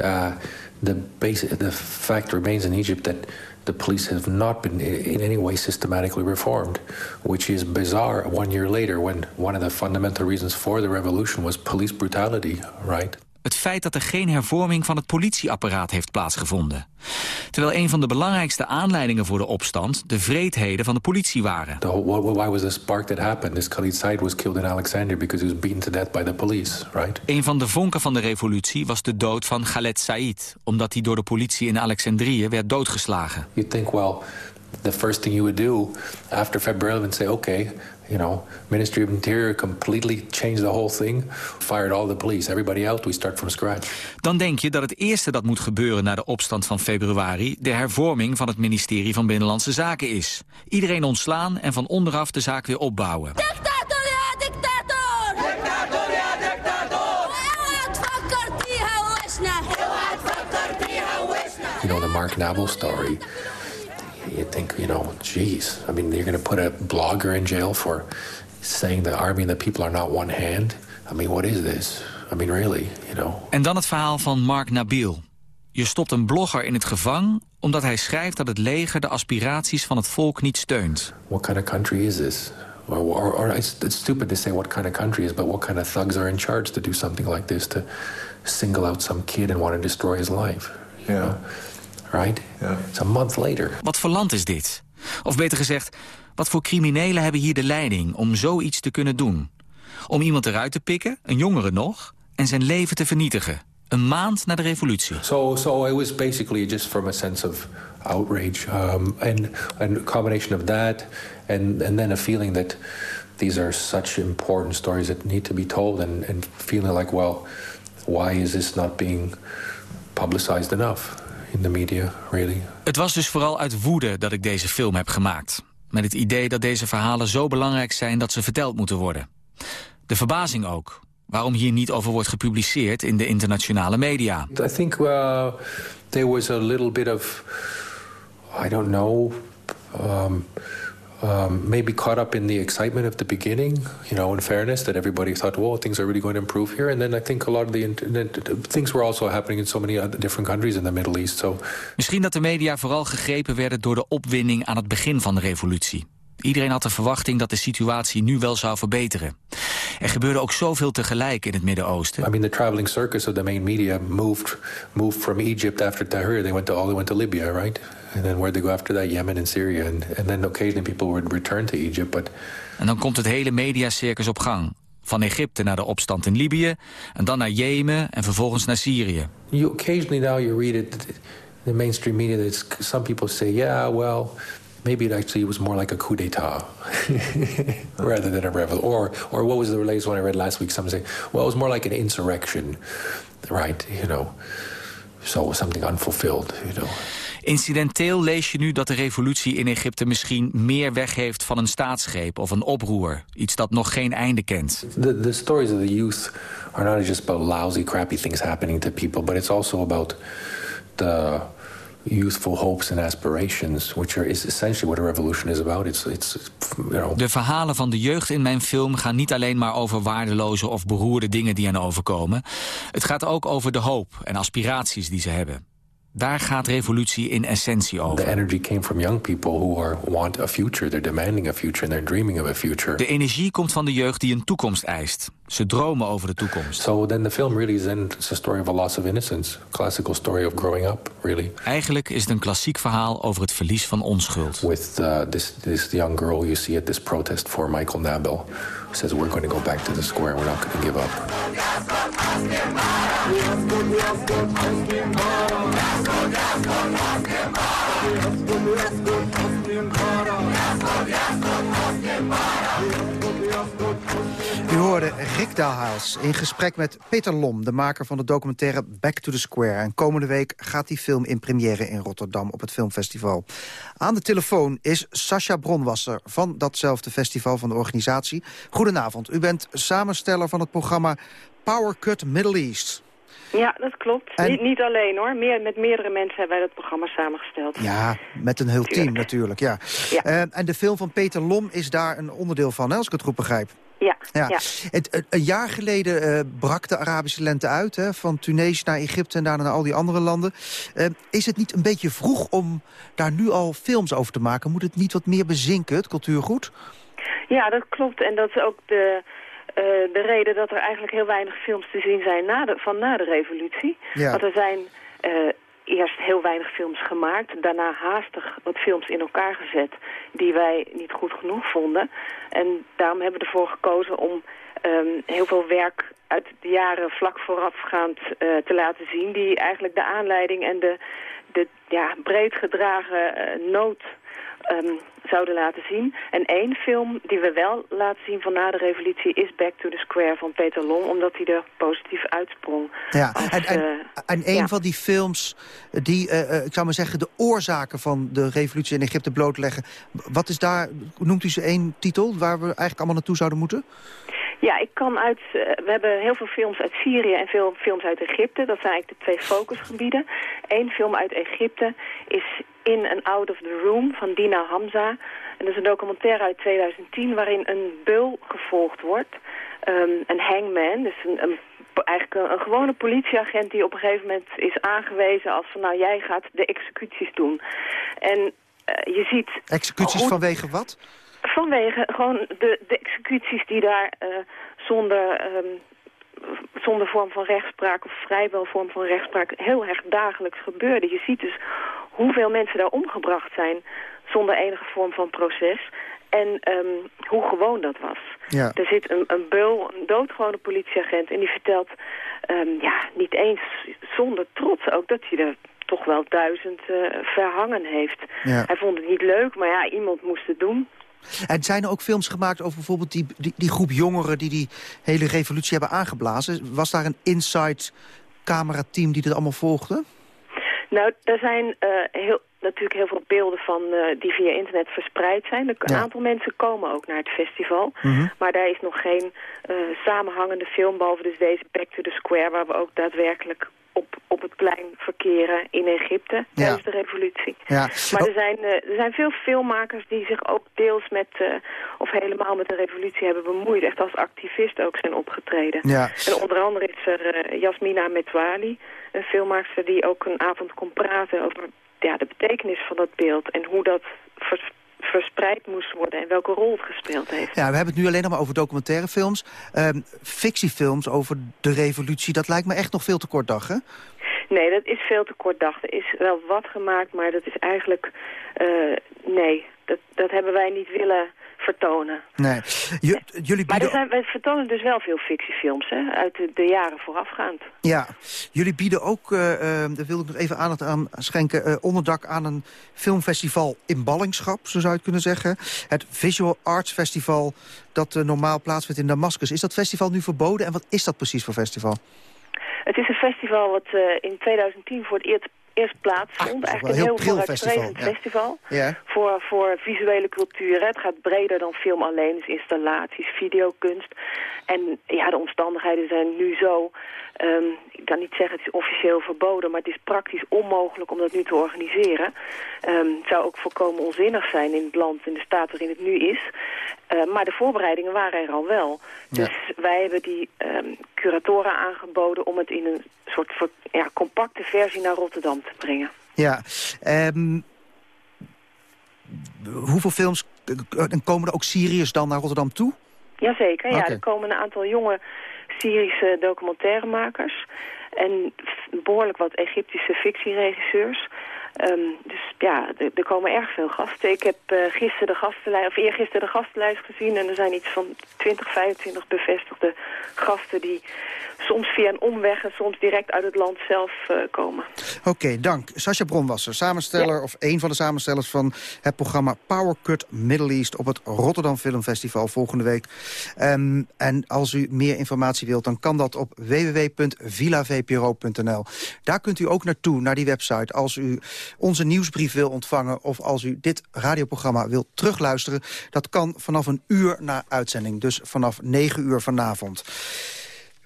uh, the, basic, the fact remains in Egypt that the police have not been in any way systematically reformed, which is bizarre one year later when one of the fundamental reasons for the revolution was police brutality, right? Het feit dat er geen hervorming van het politieapparaat heeft plaatsgevonden. Terwijl een van de belangrijkste aanleidingen voor de opstand de vreedheden van de politie waren. The, why was the spark that happened? This Khalid Said was killed in Alexandria because he was beaten to death by the police, right? Een van de vonken van de revolutie was de dood van Khaled Said, omdat hij door de politie in Alexandrië werd doodgeslagen. You think well, the first thing you would do after February would say, okay, you know, Ministry of Interior completely changed the whole thing, fired all the police, everybody out, we start from scratch. Dan denk je dat het eerste dat moet gebeuren na de opstand van februari de hervorming van het ministerie van Binnenlandse Zaken is. Iedereen ontslaan en van onderaf de zaak weer opbouwen. Dictator, ja, dictator! Dictator, ja, dictator! You know, the Mark Navel story you think, you know, geez, I mean, you're going to put a blogger in jail for saying the army and the people are not one hand. I mean, what is this? I mean, really, you know. En dan het verhaal van Mark Nabil. Je stopt een blogger in het gevang omdat hij schrijft dat het leger de aspiraties van het volk niet steunt. What kind of country is this? Or, or, or it's, it's stupid to say what kind of country is, but what kind of thugs are in charge to do something like this, to single out some kid and want to destroy his life? Yeah. Know? Right? It's a month later. Wat voor land is dit? Of beter gezegd, wat voor criminelen hebben hier de leiding om zoiets te kunnen doen? Om iemand eruit te pikken, een jongere nog, en zijn leven te vernietigen. Een maand na de revolutie. So, so it was basically just from a sense of outrage um, and, and a combination of that and, and then a feeling that these are such important stories that need to be told and, and feeling like, well, why is this not being publicized enough? In the media, really. Het was dus vooral uit woede dat ik deze film heb gemaakt. Met het idee dat deze verhalen zo belangrijk zijn dat ze verteld moeten worden. De verbazing ook. Waarom hier niet over wordt gepubliceerd in de internationale media. I think uh, there was a little bit of, I don't know... Um, um, maybe caught up in the excitement of the beginning, you know, in fairness, that everybody thought, well, things are really going to improve here. And then I think a lot of the things were also happening in so many other different countries in the Middle East. So. Misschien dat de media vooral gegrepen werden door de opwinding aan het begin van de revolutie. Iedereen had de verwachting dat de situatie nu wel zou verbeteren. Er gebeurde ook zoveel tegelijk in het Midden-Oosten. I mean, the traveling circus of the main media moved, moved from Egypt after Tahrir. They went to all they went to Libya, right? And then where they go after that, Yemen and Syria. And, and then occasionally people would return to Egypt, but... En dan komt het hele mediacircus op gang. Van Egypte naar de opstand in Libië, en dan naar Jemen en vervolgens naar Syrië. You occasionally now you read it, the mainstream media, that some people say, yeah, well, maybe it actually was more like a coup d'état rather than a revolution. Or, or what was the latest one I read last week? Someone saying, well, it was more like an insurrection, right? You know, so something unfulfilled, you know. Incidenteel lees je nu dat de revolutie in Egypte misschien meer weg heeft van een staatsgreep of een oproer. Iets dat nog geen einde kent. The, the stories of the youth are not just about lousy, crappy things happening to people, but it's also about the youthful hopes and aspirations, which are is essentially what a revolution is about. It's, it's, you know. De verhalen van de jeugd in mijn film gaan niet alleen maar over waardeloze of beroerde dingen die hen overkomen. Het gaat ook over de hoop en aspiraties die ze hebben. Daar gaat revolutie in essentie over. The energy came from young people who are, want a future. They're demanding a future and they're dreaming of a future. De energie komt van de jeugd die een toekomst eist. Ze dromen over de toekomst. So then the film really is then it's a story of a loss of innocence. Classical story of growing up, really. Eigenlijk is het een klassiek verhaal over het verlies van onschuld. With uh, this this young girl you see at this protest for Michael Nabel, who says we're going to go back to the square. We're not going to give up. U hoorde Rick Daalhaus in gesprek met Peter Lom... de maker van de documentaire Back to the Square. En komende week gaat die film in première in Rotterdam op het filmfestival. Aan de telefoon is Sascha Bronwasser van datzelfde festival van de organisatie. Goedenavond, u bent samensteller van het programma Power Cut Middle East. Ja, dat klopt. Niet, niet, alleen hoor. Meer, met meerdere mensen hebben wij dat programma samengesteld. Ja, met een heel team natuurlijk. Ja. ja. en de film van Peter Lom is daar een onderdeel van, hè, als ik het goed begrijp. Ja. ja. Het, een jaar geleden uh, brak de Arabische lente uit. Hè, van Tunesië naar Egypte en daarna naar al die andere landen. Uh, is het niet een beetje vroeg om daar nu al films over te maken? Moet het niet wat meer bezinken, het cultuurgoed? Ja, dat klopt. En dat is ook de, uh, de reden dat er eigenlijk heel weinig films te zien zijn na de, van na de revolutie. Ja. Want er zijn eerst heel weinig films gemaakt. Daarna haastig wat films in elkaar gezet die wij niet goed genoeg vonden. En daarom hebben we ervoor gekozen om um, heel veel werk uit de jaren vlak voorafgaand uh, te laten zien... die eigenlijk de aanleiding en de, de ja, breed gedragen nood um, zouden laten zien. En één film die we wel laten zien van na de revolutie is Back to the Square van Peter Long, omdat hij er positief uitsprong. Ja, en, en, uh, en een van die films die, uh, uh, ik zou maar zeggen, de oorzaken van de revolutie in Egypte blootleggen. Wat is daar, noemt u ze één titel waar we eigenlijk allemaal naartoe zouden moeten? Ja, ik kan uit... Uh, we hebben heel veel films uit Syrië en veel films uit Egypte. Dat zijn eigenlijk de twee focusgebieden. Eén film uit Egypte is In and Out of the Room van Dina Hamza. En dat is een documentaire uit 2010 waarin een beul gevolgd wordt. Um, een hangman, dus een, een eigenlijk een, gewone politieagent die op een gegeven moment is aangewezen als van nou jij gaat de executies doen. En uh, je ziet... Executies vanwege wat? Vanwege gewoon de, de executies die daar uh, zonder, um, zonder vorm van rechtspraak of vrijwel vorm van rechtspraak heel erg dagelijks gebeurden. Je ziet dus hoeveel mensen daar omgebracht zijn zonder enige vorm van proces. En um, hoe gewoon dat was. Ja. Er zit een, een beul, een doodgewone politieagent... en die vertelt, um, ja, niet eens zonder trots ook... dat hij er toch wel duizend uh, verhangen heeft. Ja. Hij vond het niet leuk, maar ja, iemand moest het doen. En zijn er ook films gemaakt over bijvoorbeeld die, die, die groep jongeren... die die hele revolutie hebben aangeblazen? Was daar een inside camerateam die dit allemaal volgde? Nou, er zijn uh, heel, natuurlijk heel veel beelden van uh, die via internet verspreid zijn. Een aantal mensen komen ook naar het festival. Mhm. Maar daar is nog geen uh, samenhangende film, behalve dus deze Back to the Square... waar we ook daadwerkelijk op, op het plein verkeren in Egypte tijdens de revolutie. Ja. Maar er zijn, uh, er zijn veel filmmakers die zich ook deels met, of helemaal met de revolutie hebben bemoeid. Echt als activist ook zijn opgetreden. Ja. En onder andere is er Jasmina Metwali, een filmmaker die ook een avond kon praten over ja, de betekenis van dat beeld en hoe dat verspreid moest worden en welke rol het gespeeld heeft. Ja, we hebben het nu alleen nog maar over documentairefilms. Um, fictiefilms over de revolutie, dat lijkt me echt nog veel te kort dag, hè? Nee, dat is veel te kort dag. Er is wel wat gemaakt, maar dat is eigenlijk... Uh, nee, dat, dat hebben wij niet willen vertonen. Nee. jullie bieden... Maar er zijn, wij vertonen dus wel veel fictiefilms, hè, uit de, de jaren voorafgaand. Ja, jullie bieden ook, uh, uh, daar wil ik nog even aandacht aan schenken... Uh, onderdak aan een filmfestival in ballingschap, zo zou je het kunnen zeggen. Het Visual Arts Festival dat normaal plaatsvindt in Damascus. Is dat festival nu verboden en wat is dat precies voor festival? Het is een festival wat in 2010 voor het eerst eerst plaatsvond. Ah, Eigenlijk een heel, heel vooruitstrevend festival. Ja. Voor, voor visuele cultuur. Het gaat breder dan film alleen. Dus installaties, videokunst. En ja, de omstandigheden zijn nu zo... Um, ik kan niet zeggen het is officieel verboden... maar het is praktisch onmogelijk om dat nu te organiseren. Um, het zou ook volkomen onzinnig zijn in het land, in de staat waarin het nu is. Uh, maar de voorbereidingen waren er al wel. Dus wij hebben die um, curatoren aangeboden om het in een soort ja, compacte versie naar Rotterdam te brengen. Ja, hoeveel films komen er ook Syriërs dan naar Rotterdam toe? Jazeker, ja. Er komen een aantal jonge Syrische documentairemakers en behoorlijk wat Egyptische fictieregisseurs. Um, dus ja, er komen erg veel gasten. Ik heb uh, gisteren de gastenlijst, of eergisteren de gastenlijst gezien... en er zijn iets van 20, 25 bevestigde gasten... die soms via een omweg en soms direct uit het land zelf uh, komen. Oké, dank. Sascha Bronwasser, samensteller of een van de samenstellers van het programma Power Cut Middle East op het Rotterdam Film Festival volgende week. Um, en als u meer informatie wilt, dan kan dat op www.villavpro.nl. Daar kunt u ook naartoe, naar die website, als u onze nieuwsbrief wil ontvangen... of als u dit radioprogramma wilt terugluisteren. Dat kan vanaf een uur na uitzending, dus vanaf 9 uur vanavond.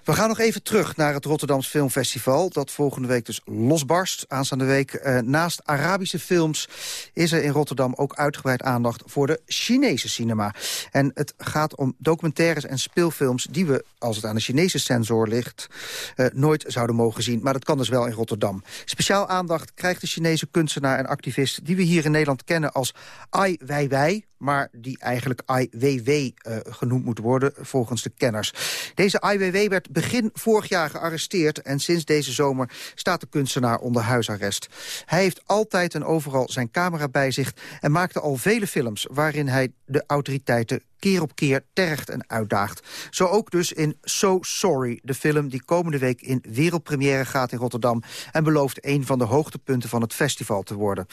We gaan nog even terug naar het Rotterdams Filmfestival... dat volgende week dus losbarst. Aanstaande week eh, naast Arabische films... is er in Rotterdam ook uitgebreid aandacht voor de Chinese cinema. En het gaat om documentaires en speelfilms... die we, als het aan de Chinese sensor ligt... Eh, nooit zouden mogen zien. Maar dat kan dus wel in Rotterdam. Speciaal aandacht krijgt de Chinese kunstenaar en activist... die we hier in Nederland kennen als Ai Weiwei maar die eigenlijk Ai Weiwei uh, genoemd moet worden volgens de kenners. Deze Ai Weiwei werd begin vorig jaar gearresteerd... en sinds deze zomer staat de kunstenaar onder huisarrest. Hij heeft altijd en overal zijn camera bij zich... en maakte al vele films waarin hij de autoriteiten keer op keer tergt en uitdaagt. Zo ook dus in So Sorry, de film die komende week in wereldpremière gaat in Rotterdam... en belooft een van de hoogtepunten van het festival te worden.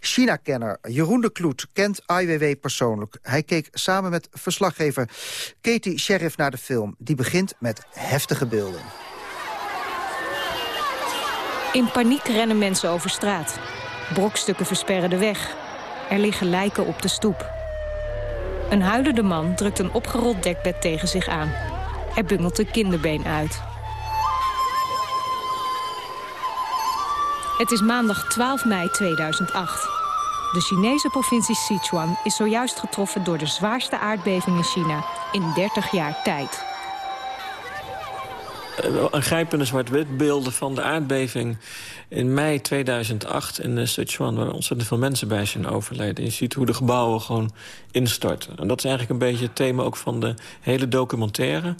China-kenner Jeroen de Kloet kent IWW persoonlijk. Hij keek samen met verslaggever Katie Sheriff naar de film. Die begint met heftige beelden. In paniek rennen mensen over straat. Brokstukken versperren de weg. Er liggen lijken op de stoep. Een huilende man drukt een opgerold dekbed tegen zich aan. Er bungelt een kinderbeen uit. Het is maandag 12 mei 2008. De Chinese provincie Sichuan is zojuist getroffen door de zwaarste aardbeving in China in 30 jaar tijd. Aangrijpende zwart-wit beelden van de aardbeving in mei 2008 in uh, Sichuan... waar ontzettend veel mensen bij zijn overleden. Je ziet hoe de gebouwen gewoon instorten. En dat is eigenlijk een beetje het thema ook van de hele documentaire.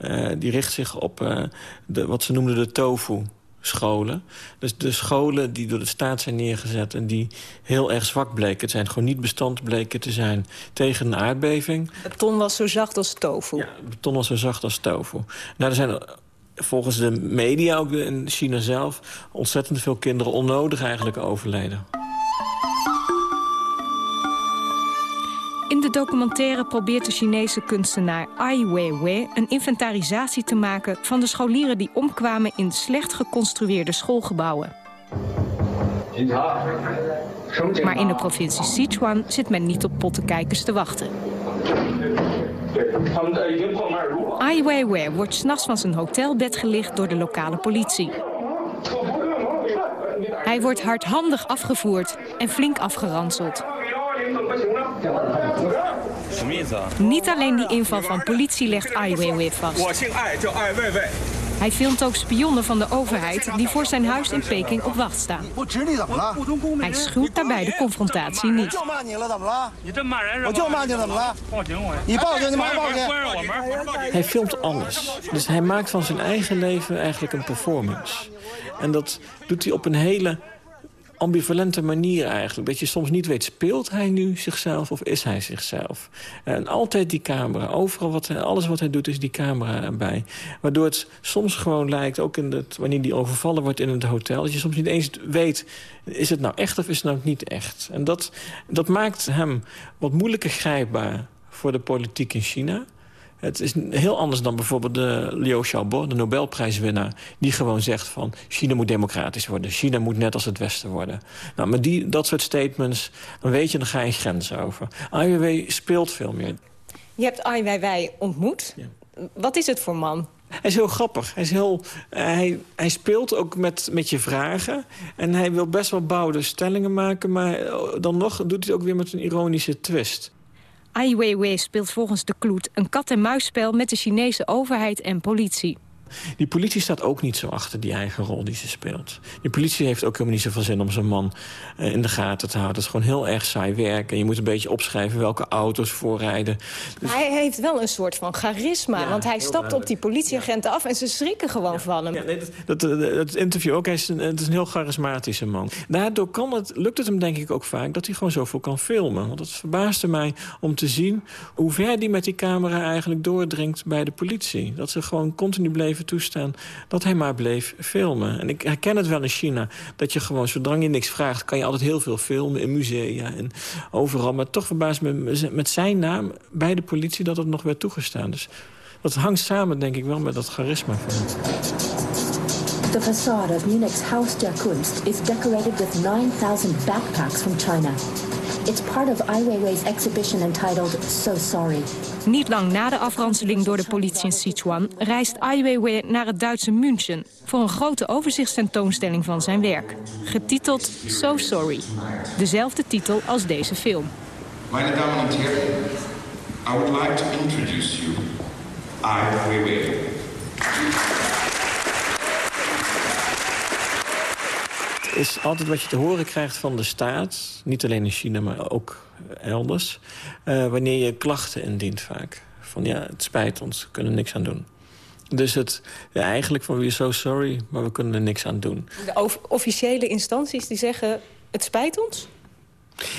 Uh, die richt zich op uh, de, wat ze noemden de tofu scholen. Dus de scholen die door de staat zijn neergezet... en die heel erg zwak bleken. Het zijn gewoon niet bestand bleken te zijn tegen een aardbeving. Het beton was zo zacht als tofu. Ja, het beton was zo zacht als tofu. Nou, er zijn volgens de media, ook in China zelf... ontzettend veel kinderen onnodig eigenlijk overleden. In de documentaire probeert de Chinese kunstenaar Ai Weiwei... een inventarisatie te maken van de scholieren die omkwamen... in slecht geconstrueerde schoolgebouwen. Maar in de provincie Sichuan zit men niet op pottenkijkers te wachten. Ai Weiwei wordt s'nachts van zijn hotelbed gelicht door de lokale politie. Hij wordt hardhandig afgevoerd en flink afgeranseld. Niet alleen die inval van politie legt Ai Weiwei vast. Hij filmt ook spionnen van de overheid die voor zijn huis in Peking op wacht staan. Hij schuwt daarbij de confrontatie niet. Hij filmt alles. Dus hij maakt van zijn eigen leven eigenlijk een performance. En dat doet hij op een hele ambivalente manier eigenlijk. Dat je soms niet weet, speelt hij nu zichzelf of is hij zichzelf? En altijd die camera. Overal, wat hij, alles wat hij doet, is die camera erbij. Waardoor het soms gewoon lijkt, ook in het, wanneer die overvallen wordt in het hotel... dat je soms niet eens weet, is het nou echt of is het nou niet echt? En dat, dat maakt hem wat moeilijker grijpbaar voor de politiek in China... Het is heel anders dan bijvoorbeeld de Liu Xiaobo, de Nobelprijswinnaar... die gewoon zegt van China moet democratisch worden. China moet net als het Westen worden. Nou, met die, dat soort statements, dan weet je, dan ga je grenzen over. Ai Weiwei speelt veel meer. Je hebt Ai Weiwei ontmoet. Ja. Wat is het voor man? Hij is heel grappig. Hij, is heel, hij, hij speelt ook met, met je vragen. En hij wil best wel bouwde stellingen maken... maar dan nog doet hij het ook weer met een ironische twist. Ai Weiwei speelt volgens de Kloet een kat-en-muisspel met de Chinese overheid en politie. Die politie staat ook niet zo achter die eigen rol die ze speelt. Die politie heeft ook helemaal niet zoveel zin om zo'n man uh, in de gaten te houden. Het is gewoon heel erg saai werk. En je moet een beetje opschrijven welke auto's voorrijden. Dus... Hij heeft wel een soort van charisma. Ja, want hij stapt op die politieagenten ja. af en ze schrikken gewoon ja. van hem. Ja, nee, dat, dat, dat, interview ook. Hij is een, het is een heel charismatische man. Daardoor kan het, lukt het hem denk ik ook vaak dat hij gewoon zoveel kan filmen. Want het verbaasde mij om te zien hoe ver hij met die camera eigenlijk doordringt bij de politie. Dat ze gewoon continu bleven toestaan dat hij maar bleef filmen. En ik herken het wel in China, dat je gewoon, zodra je niks vraagt... kan je altijd heel veel filmen in musea en overal. Maar toch verbaast me met zijn naam bij de politie dat het nog werd toegestaan. Dus dat hangt samen, denk ik wel, met dat charisma van hem. The facade Munich's Haus der Kunst is decorated with 9,000 backpacks from China. It's part of Ai Weiwei's exhibition entitled So Sorry. Niet lang na de afranseling door de politie in Sichuan... reist Ai Weiwei naar het Duitse München... voor een grote overzichtstentoonstelling van zijn werk. Getiteld So Sorry. Dezelfde titel als deze film. Meine Damen und Herren, I would like to introduce you Ai Weiwei. Is altijd wat je te horen krijgt van de staat. Niet alleen in China, maar ook elders. Uh, wanneer je klachten indient vaak. Van ja, het spijt ons, we kunnen niks aan doen. Dus het, ja, eigenlijk van we're so sorry, maar we kunnen er niks aan doen. De officiële instanties die zeggen, het spijt ons?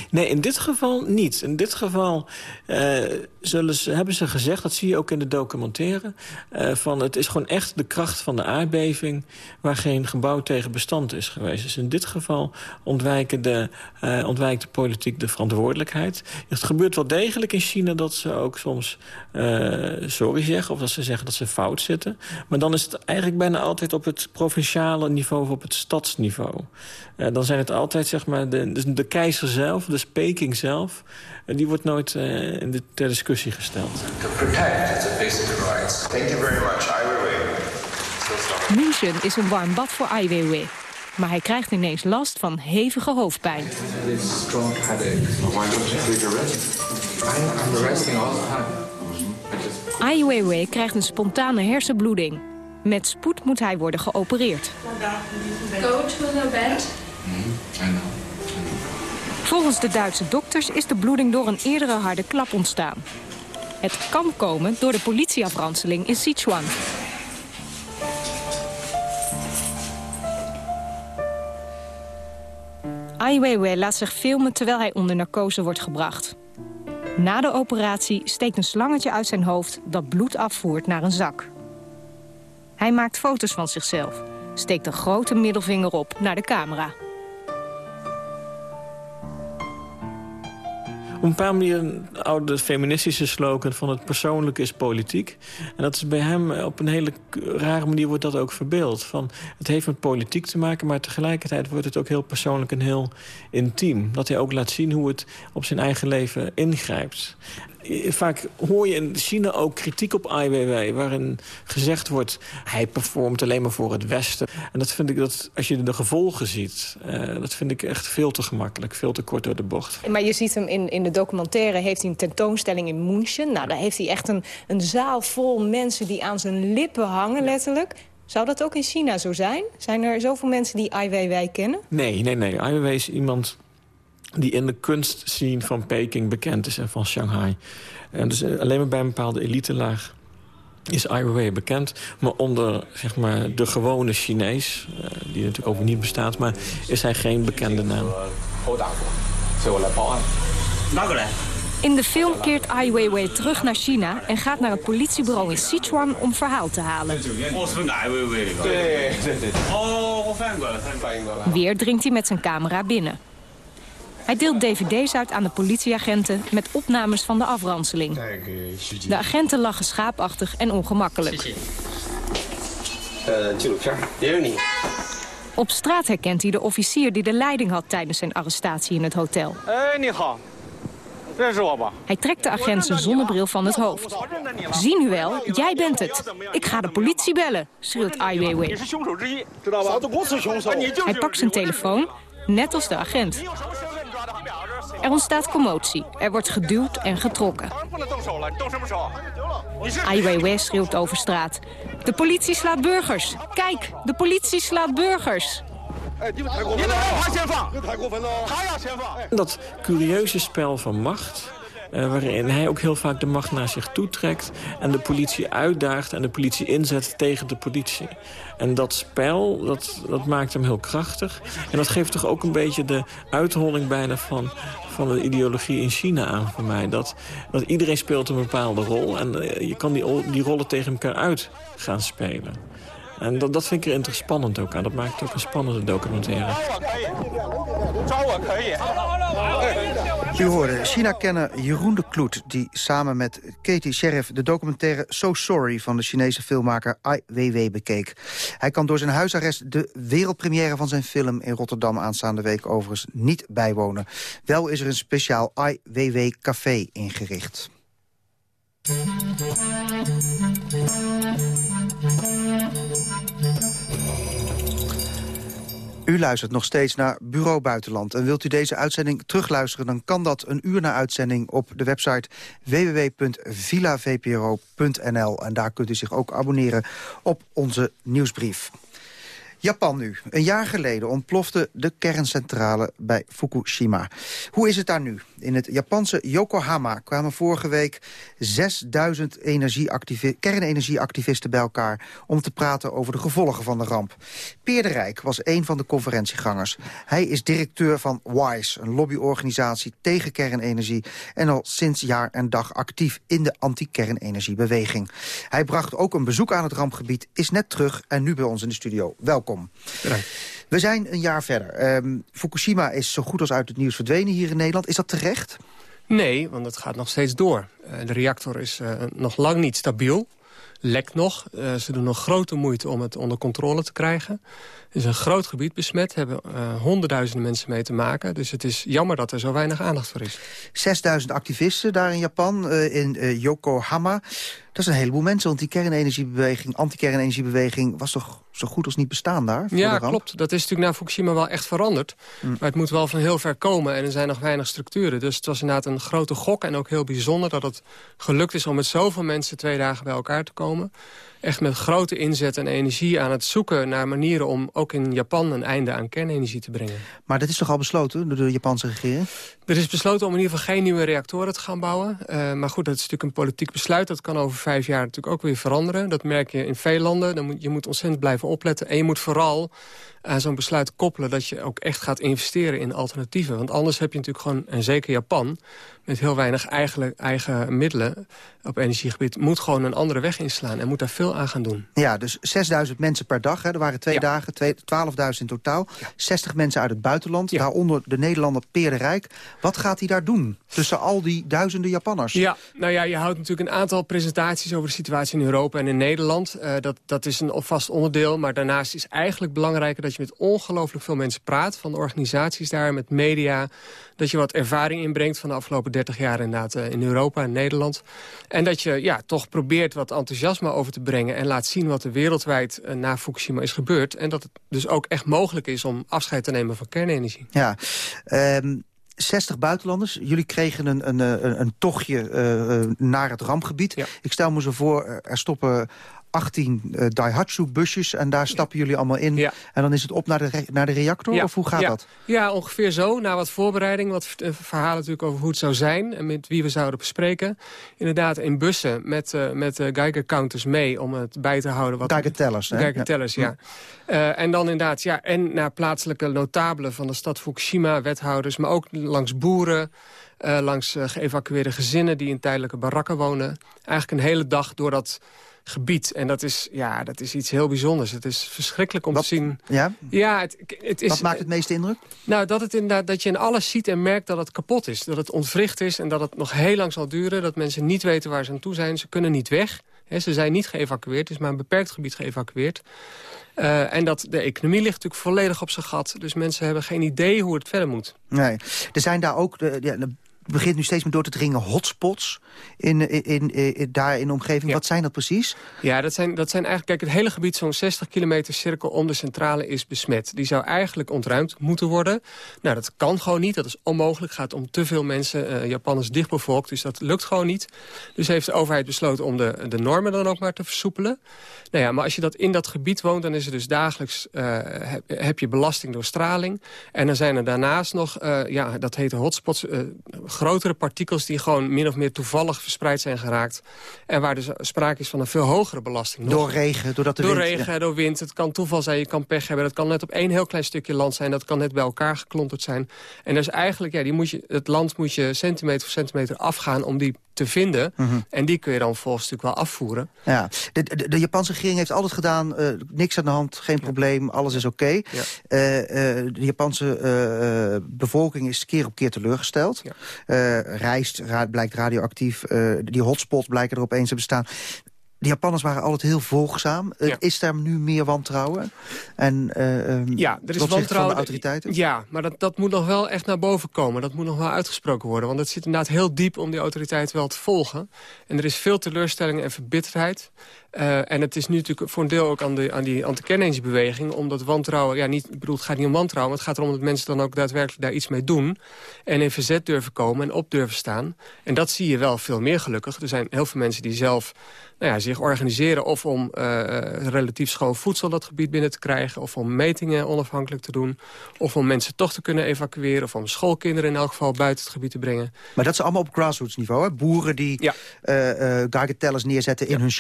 Nee, in dit geval niet. In dit geval uh, zullen hebben ze gezegd, dat zie je ook in de documentaire... Uh, van het is gewoon echt de kracht van de aardbeving... waar geen gebouw tegen bestand is geweest. Dus in dit geval ontwijken de, uh, ontwijkt de politiek de verantwoordelijkheid. Het gebeurt wel degelijk in China dat ze ook soms sorry zeggen... of dat ze zeggen dat ze fout zitten. Maar dan is het eigenlijk bijna altijd op het provinciale niveau... of op het stadsniveau. dan zijn het altijd zeg maar de, de keizer zelf zelf, dus Peking zelf... die wordt nooit uh, in de, ter discussie gesteld. To protect its basic rights. Thank you very much, Ai Weiwei. München is een warm bad voor Ai Weiwei. Maar hij krijgt ineens last van hevige hoofdpijn. Ai Weiwei krijgt een spontane hersenbloeding. Met spoed moet hij worden geopereerd. Go to the bed. Mm, I know. Volgens de Duitse dokters is de bloeding door een eerdere harde klap ontstaan. Het kan komen door de politieafranseling in Sichuan. Ai Weiwei laat zich filmen terwijl hij onder narcose wordt gebracht. Na de operatie steekt een slangetje uit zijn hoofd dat bloed afvoert naar een zak. Hij maakt foto's van zichzelf, steekt een grote middelvinger op naar de camera. Een bepaalde manier een oude feministische slogan van het persoonlijke is politiek. En dat is bij hem op een hele rare manier wordt dat ook verbeeld. Van, het heeft met politiek te maken, maar tegelijkertijd wordt het ook heel persoonlijk en heel intiem. Dat hij ook laat zien hoe het op zijn eigen leven ingrijpt. Vaak hoor je in China ook kritiek op Ai Weiwei... waarin gezegd wordt, hij performt alleen maar voor het Westen. En dat vind ik, dat, als je de gevolgen ziet... Uh, dat vind ik echt veel te gemakkelijk, veel te kort door de bocht. Maar je ziet hem in, in de documentaire, heeft hij een tentoonstelling in München. Nou, daar heeft hij echt een, een zaal vol mensen die aan zijn lippen hangen, letterlijk. Zou dat ook in China zo zijn? Zijn er zoveel mensen die Ai Weiwei kennen? Nee, nee, nee. Ai Weiwei is iemand die in de kunstscene van Peking bekend is en van Shanghai. En dus eh, alleen maar bij een bepaalde elitelaag is Ai Weiwei bekend. Maar onder zeg maar, de gewone Chinees, uh, die natuurlijk ook niet bestaat... maar is hij geen bekende naam. In de film keert Ai Weiwei terug naar China... en gaat naar het politiebureau in Sichuan om verhaal te halen. Weer dringt hij met zijn camera binnen. Hij deelt dvd's uit aan de politieagenten met opnames van de afranseling. De agenten lachen schaapachtig en ongemakkelijk. Op straat herkent hij de officier die de leiding had tijdens zijn arrestatie in het hotel. Hij trekt de agent zijn zonnebril van het hoofd. Zie nu wel, jij bent het. Ik ga de politie bellen, schreeuwt Ai Weiwei. Hij pakt zijn telefoon, net als de agent. Er ontstaat commotie. Er wordt geduwd en getrokken. Ai Weiwei schreeuwt over straat. De politie slaat burgers. Kijk, de politie slaat burgers. Dat curieuze spel van macht... Uh, waarin hij ook heel vaak de macht naar zich toetrekt... en de politie uitdaagt en de politie inzet tegen de politie. En dat spel, dat, dat maakt hem heel krachtig. En dat geeft toch ook een beetje de uitholling bijna van, van de ideologie in China aan voor mij. Dat, dat iedereen speelt een bepaalde rol en eh, je kan die, die rollen tegen elkaar uit gaan spelen. En dat, dat vind ik er spannend ook aan. Dat maakt het ook een spannende documentaire. U hoorde China-kenner Jeroen de Kloet... die samen met Katie Sheriff de documentaire So Sorry... van de Chinese filmmaker Ai Weiwei bekeek. Hij kan door zijn huisarrest de wereldpremière van zijn film... in Rotterdam aanstaande week overigens niet bijwonen. Wel is er een speciaal Ai Weiwei café ingericht. U luistert nog steeds naar Bureau Buitenland. En wilt u deze uitzending terugluisteren... dan kan dat een uur na uitzending op de website www.villavpro.nl. En daar kunt u zich ook abonneren op onze nieuwsbrief. Japan nu. Een jaar geleden ontplofte de kerncentrale bij Fukushima. Hoe is het daar nu? In het Japanse Yokohama kwamen vorige week 6000 kernenergieactivisten bij elkaar... om te praten over de gevolgen van de ramp. Peer de Rijk was een van de conferentiegangers. Hij is directeur van WISE, een lobbyorganisatie tegen kernenergie... en al sinds jaar en dag actief in de anti-kernenergiebeweging. Hij bracht ook een bezoek aan het rampgebied, is net terug en nu bij ons in de studio. Welkom. We zijn een jaar verder. Um, Fukushima is zo goed als uit het nieuws verdwenen hier in Nederland. Is dat terecht? Nee, want het gaat nog steeds door. Uh, de reactor is uh, nog lang niet stabiel. Lekt nog. Uh, ze doen nog grote moeite om het onder controle te krijgen. Is een groot gebied besmet. hebben honderdduizenden mensen mee te maken. Dus het is jammer dat er zo weinig aandacht voor is. 6000 activisten daar in Japan, in Yokohama. Dat is een heleboel mensen, want die kernenergiebeweging, anti-kernenergiebeweging... was toch zo goed als niet bestaan daar? ja, klopt. Dat is natuurlijk na Fukushima wel echt veranderd. Mm. Maar het moet wel van heel ver komen en er zijn nog weinig structuren. Dus het was inderdaad een grote gok en ook heel bijzonder... dat het gelukt is om met zoveel mensen twee dagen bij elkaar te komen echt met grote inzet en energie aan het zoeken naar manieren... om ook in Japan een einde aan kernenergie te brengen. Maar dat is toch al besloten door de Japanse regering? Er is besloten om in ieder geval geen nieuwe reactoren te gaan bouwen. Uh, maar goed, dat is natuurlijk een politiek besluit. Dat kan over vijf jaar natuurlijk ook weer veranderen. Dat merk je in veel landen. Dan moet, je moet ontzettend blijven opletten. En je moet vooral aan zo'n besluit koppelen... dat je ook echt gaat investeren in alternatieven. Want anders heb je natuurlijk gewoon, en zeker Japan... met heel weinig eigen, eigen middelen op energiegebied... moet gewoon een andere weg inslaan en moet daar veel aan gaan doen. Ja, dus 6000 mensen per dag. Hè. Er waren twee dagen, 12.000 in totaal. 60 mensen uit het buitenland, daaronder de Nederlander Peer de Rijk. Wat gaat hij daar doen tussen al die duizenden Japanners? Ja, nou ja, je houdt natuurlijk een aantal presentaties... over de situatie in Europa en in Nederland. Uh, dat, dat is een vast onderdeel, maar daarnaast is eigenlijk belangrijker... dat je met ongelooflijk veel mensen praat, van de organisaties daar, met media... dat je wat ervaring inbrengt van de afgelopen 30 jaar inderdaad uh, in Europa en Nederland. En dat je ja, toch probeert wat enthousiasme over te brengen... en laat zien wat er wereldwijd uh, na Fukushima is gebeurd. En dat het dus ook echt mogelijk is om afscheid te nemen van kernenergie. Ja, um... 60 buitenlanders. Jullie kregen een, een, een, een tochtje uh, naar het rampgebied. Ja. Ik stel me zo voor, er stoppen 18 uh, Daihatsu-busjes en daar stappen jullie allemaal in. En dan is het op naar de, naar de reactor, of hoe gaat dat? Ja, ongeveer zo. Na wat voorbereiding, wat verhalen natuurlijk over hoe het zou zijn... en met wie we zouden bespreken. Inderdaad, in bussen met, uh, met uh, Geiger-counters mee om het bij te houden. Wat Geiger-tellers, Geiger-tellers, ja. ja. en dan inderdaad, ja, en naar plaatselijke notabelen van de stad Fukushima, wethouders... maar ook langs boeren... langs geëvacueerde gezinnen die in tijdelijke barakken wonen. Eigenlijk een hele dag door dat gebied. En dat is, ja, dat is iets heel bijzonders. Het is verschrikkelijk om te zien. Ja? Ja, het, het is, Wat maakt het meeste indruk? Nou, dat, het inderdaad, dat je in alles ziet en merkt dat het kapot is. Dat het ontwricht is en dat het nog heel lang zal duren. Dat mensen niet weten waar ze aan toe zijn. Ze kunnen niet weg. ze zijn niet geëvacueerd. Het is maar een beperkt gebied geëvacueerd. Uh, en dat de economie ligt natuurlijk volledig op zijn gat. Dus mensen hebben geen idee hoe het verder moet. Nee. Er zijn daar ook de, ja, begint nu steeds meer door te dringen hotspots in, in, in, daar in de omgeving. Wat zijn dat precies? Ja, dat zijn, dat zijn eigenlijk... Kijk, het hele gebied, zo'n 60 kilometer cirkel om de centrale is besmet. Die zou eigenlijk ontruimd moeten worden. Nou, dat kan gewoon niet. Dat is onmogelijk. Het gaat om te veel mensen. Uh, Japan is dichtbevolkt, dus dat lukt gewoon niet. Dus heeft de overheid besloten om de, de normen dan ook maar te versoepelen. Nou ja, maar als je dat in dat gebied woont, dan is er dus dagelijks... Uh, heb, heb, je belasting door straling. En dan zijn er daarnaast nog, uh, ja, dat heet hotspots grotere partikels die gewoon min of meer toevallig verspreid zijn geraakt. En waar dus sprake is van een veel hogere belasting. Nog. Door regen, doordat de door wind... regen, door wind. Het kan toeval zijn, je kan pech hebben. Dat kan net op één heel klein stukje land zijn. Dat kan net bij elkaar geklonterd zijn. En dus eigenlijk, ja, die moet je, het land moet je centimeter voor centimeter afgaan... om die te vinden. Mhm. En die kun je dan volgens natuurlijk wel afvoeren. Ja, de, de, de Japanse regering heeft altijd gedaan, uh, niks aan de hand, geen probleem, alles is oké. Okay. de Japanse bevolking is keer op keer teleurgesteld. reist, blijkt radioactief, die hotspots blijken er opeens te bestaan de Japanners waren altijd heel volgzaam. Eh, is daar nu meer wantrouwen? En, uh, ja, er is wantrouwen. de autoriteiten? Ja, maar dat, dat moet nog wel echt naar boven komen. Dat moet nog wel uitgesproken worden. Want het zit inderdaad heel diep om die autoriteiten wel te volgen. En er is veel teleurstelling en verbitterheid. Uh, en het is nu natuurlijk voor een deel ook aan, de, aan die anti-kernenergiebeweging... omdat wantrouwen, ja, niet, ik bedoel, het gaat niet om wantrouwen... maar het gaat erom dat mensen dan ook daadwerkelijk daar iets mee doen... en in verzet durven komen en op durven staan. En dat zie je wel veel meer gelukkig. Er zijn heel veel mensen die zelf nou ja, zich organiseren... of om uh, relatief schoon voedsel dat gebied binnen te krijgen... of om metingen onafhankelijk te doen... of om mensen toch te kunnen evacueren... of om schoolkinderen in elk geval buiten het gebied te brengen. Maar dat is allemaal op grassroots niveau, hè? Boeren die ja. uh, neerzetten in hun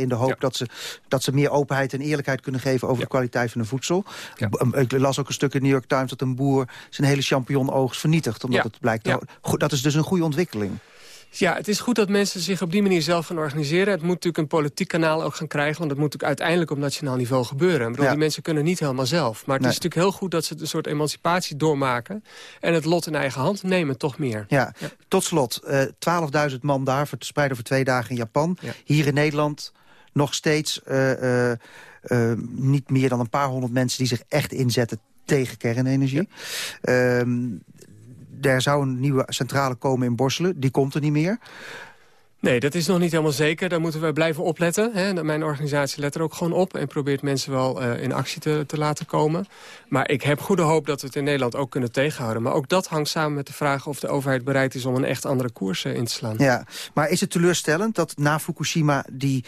in de hoop dat, ze, dat ze meer openheid en eerlijkheid kunnen geven... over de kwaliteit van hun voedsel. Ik las ook een stuk in de New York Times... dat een boer zijn hele champignonoogst vernietigt. Omdat het blijkt... Dat is dus een goede ontwikkeling. Ja, het is goed dat mensen zich op die manier zelf gaan organiseren. Het moet natuurlijk een politiek kanaal ook gaan krijgen. Want dat moet natuurlijk uiteindelijk op nationaal niveau gebeuren. Ik bedoel, Die mensen kunnen niet helemaal zelf. Maar het is natuurlijk heel goed dat ze een soort emancipatie doormaken. En het lot in eigen hand nemen, toch meer. Ja, tot slot. Uh, eh, 12.000 man daar, verspreid over twee dagen in Japan. Hier in Nederland nog steeds uh, uh, niet meer dan een paar honderd mensen... die zich echt inzetten tegen kernenergie. Ja. Ehm, er zou een nieuwe centrale komen in Borselen. Die komt er niet meer. Nee, dat is nog niet helemaal zeker. Daar moeten we blijven opletten. Hè. Mijn organisatie let er ook gewoon op... en probeert mensen wel uh, in actie te, te, laten komen. Maar ik heb goede hoop dat we het in Nederland ook kunnen tegenhouden. Maar ook dat hangt samen met de vraag of de overheid bereid is... om een echt andere koers uh, in te slaan. Ja, maar is het teleurstellend dat na Fukushima... die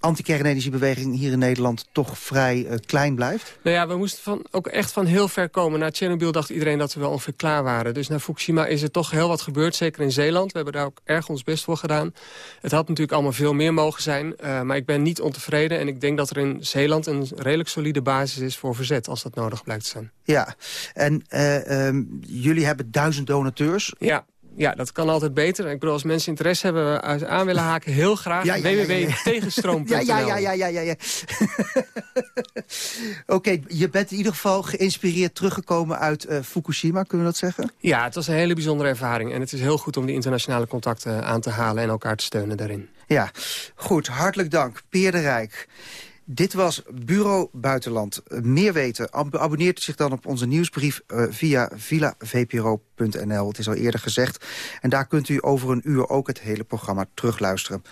anti-kernenergiebeweging hier in Nederland toch vrij uh, klein blijft? Nou ja, we moesten van, ook echt van heel ver komen. Na Tsjernobyl dacht iedereen dat we wel ongeveer klaar waren. Dus na Fukushima is er toch heel wat gebeurd, zeker in Zeeland. We hebben daar ook erg ons best voor gedaan. Het had natuurlijk allemaal veel meer mogen zijn. Uh, maar ik ben niet ontevreden en ik denk dat er in Zeeland... een redelijk solide basis is voor verzet, als dat nodig blijkt te zijn. Ja, en uh, um, jullie hebben duizend donateurs. Ja. Ja, dat kan altijd beter. Ik bedoel, als mensen interesse hebben aan willen haken, heel graag. Ja, ja, www.tegenstroom.nl Ja, ja, ja, ja, ja, ja. Oké, je bent in ieder geval geïnspireerd teruggekomen uit uh, Fukushima, kunnen we dat zeggen? Ja, het was een hele bijzondere ervaring. En het is heel goed om die internationale contacten aan te halen en elkaar te steunen daarin. Ja, goed. Hartelijk dank. Peer de Rijk. Dit was Bureau Buitenland. Meer weten, abonneert u zich dan op onze nieuwsbrief uh, via villavpro.nl. Het is al eerder gezegd. En daar kunt u over een uur ook het hele programma terugluisteren.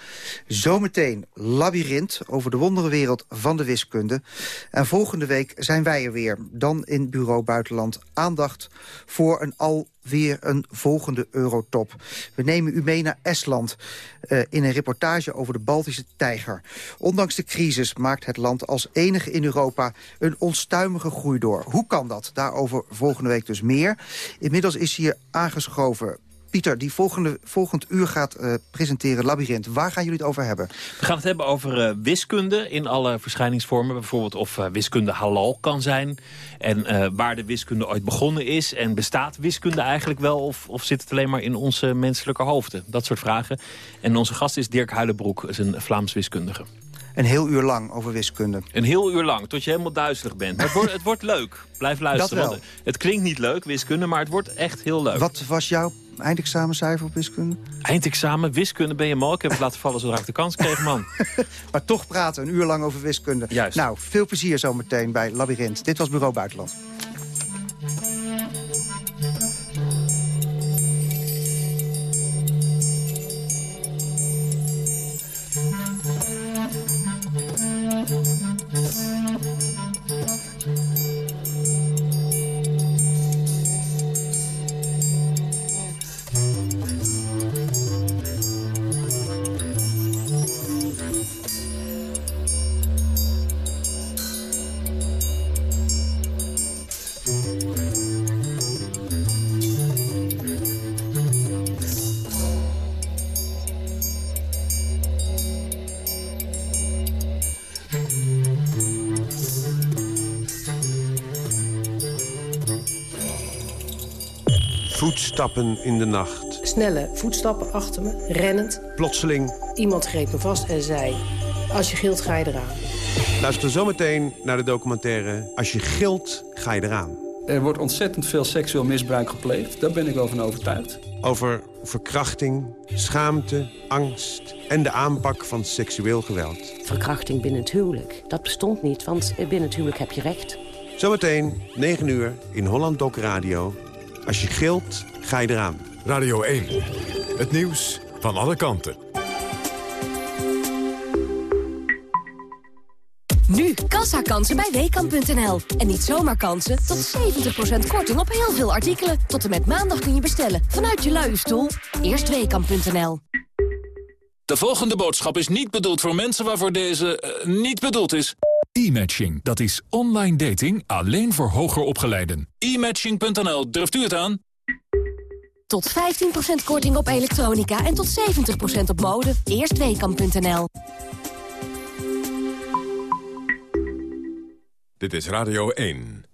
Zometeen Labyrinth over de wonderenwereld van de wiskunde. En volgende week zijn wij er weer. Dan in Bureau Buitenland aandacht voor een al weer een volgende eurotop. We nemen u mee naar Estland uh, in een reportage over de Baltische tijger. Ondanks de crisis maakt het land als enige in Europa een onstuimige groei door. Hoe kan dat? Daarover volgende week dus meer. Inmiddels is hier aangeschoven Pieter, die volgende, volgend uur gaat uh, presenteren Labyrinth. Waar gaan jullie het over hebben? We gaan het hebben over uh, wiskunde in alle verschijningsvormen. Bijvoorbeeld of uh, wiskunde halal kan zijn. En waar de wiskunde ooit begonnen is. En bestaat wiskunde eigenlijk wel? Of, of zit het alleen maar in onze menselijke hoofden? Dat soort vragen. En onze gast is Dirk Huilenbroek, is een Vlaams wiskundige. Een heel uur lang over wiskunde. Een heel uur lang, tot je helemaal duizelig bent. het, wordt, het wordt leuk. Blijf luisteren. Want het klinkt niet leuk, wiskunde, maar het wordt echt heel leuk. Wat was jouw eindexamencijfer op wiskunde? Eindexamen, wiskunde ben je mal. Ik heb het laten vallen zodra ik de kans kreeg, man. maar toch praten, een uur lang over wiskunde. Juist. Nou, veel plezier zometeen bij Labyrinth. Dit was Bureau Buitenland. Voetstappen in de nacht. snelle voetstappen achter me, rennend. Plotseling. Iemand greep me vast en zei, als je gilt ga je eraan. Luister zometeen naar de documentaire Als je gilt ga je eraan. Er wordt ontzettend veel seksueel misbruik gepleegd. Daar ben ik wel van overtuigd. Over verkrachting, schaamte, angst en de aanpak van seksueel geweld. Verkrachting binnen het huwelijk, dat bestond niet, want binnen het huwelijk heb je recht. Zometeen, 9 uur, in Holland Doc Radio. Als je gilt, ga je eraan. Radio 1, het nieuws van alle kanten. Nu, kassakansen bij Weekamp.nl. En niet zomaar kansen, tot 70% korting op heel veel artikelen. Tot en met maandag kun je bestellen, vanuit je luie stoel. Eerst Weekamp.nl. De volgende boodschap is niet bedoeld voor mensen waarvoor deze uh, niet bedoeld is. E-matching, dat is online dating alleen voor hoger opgeleiden. E-matching.nl, durft u het aan? Tot 15% korting op elektronica en tot 70% op mode. Eerst Weekamp.nl. Dit is Radio 1.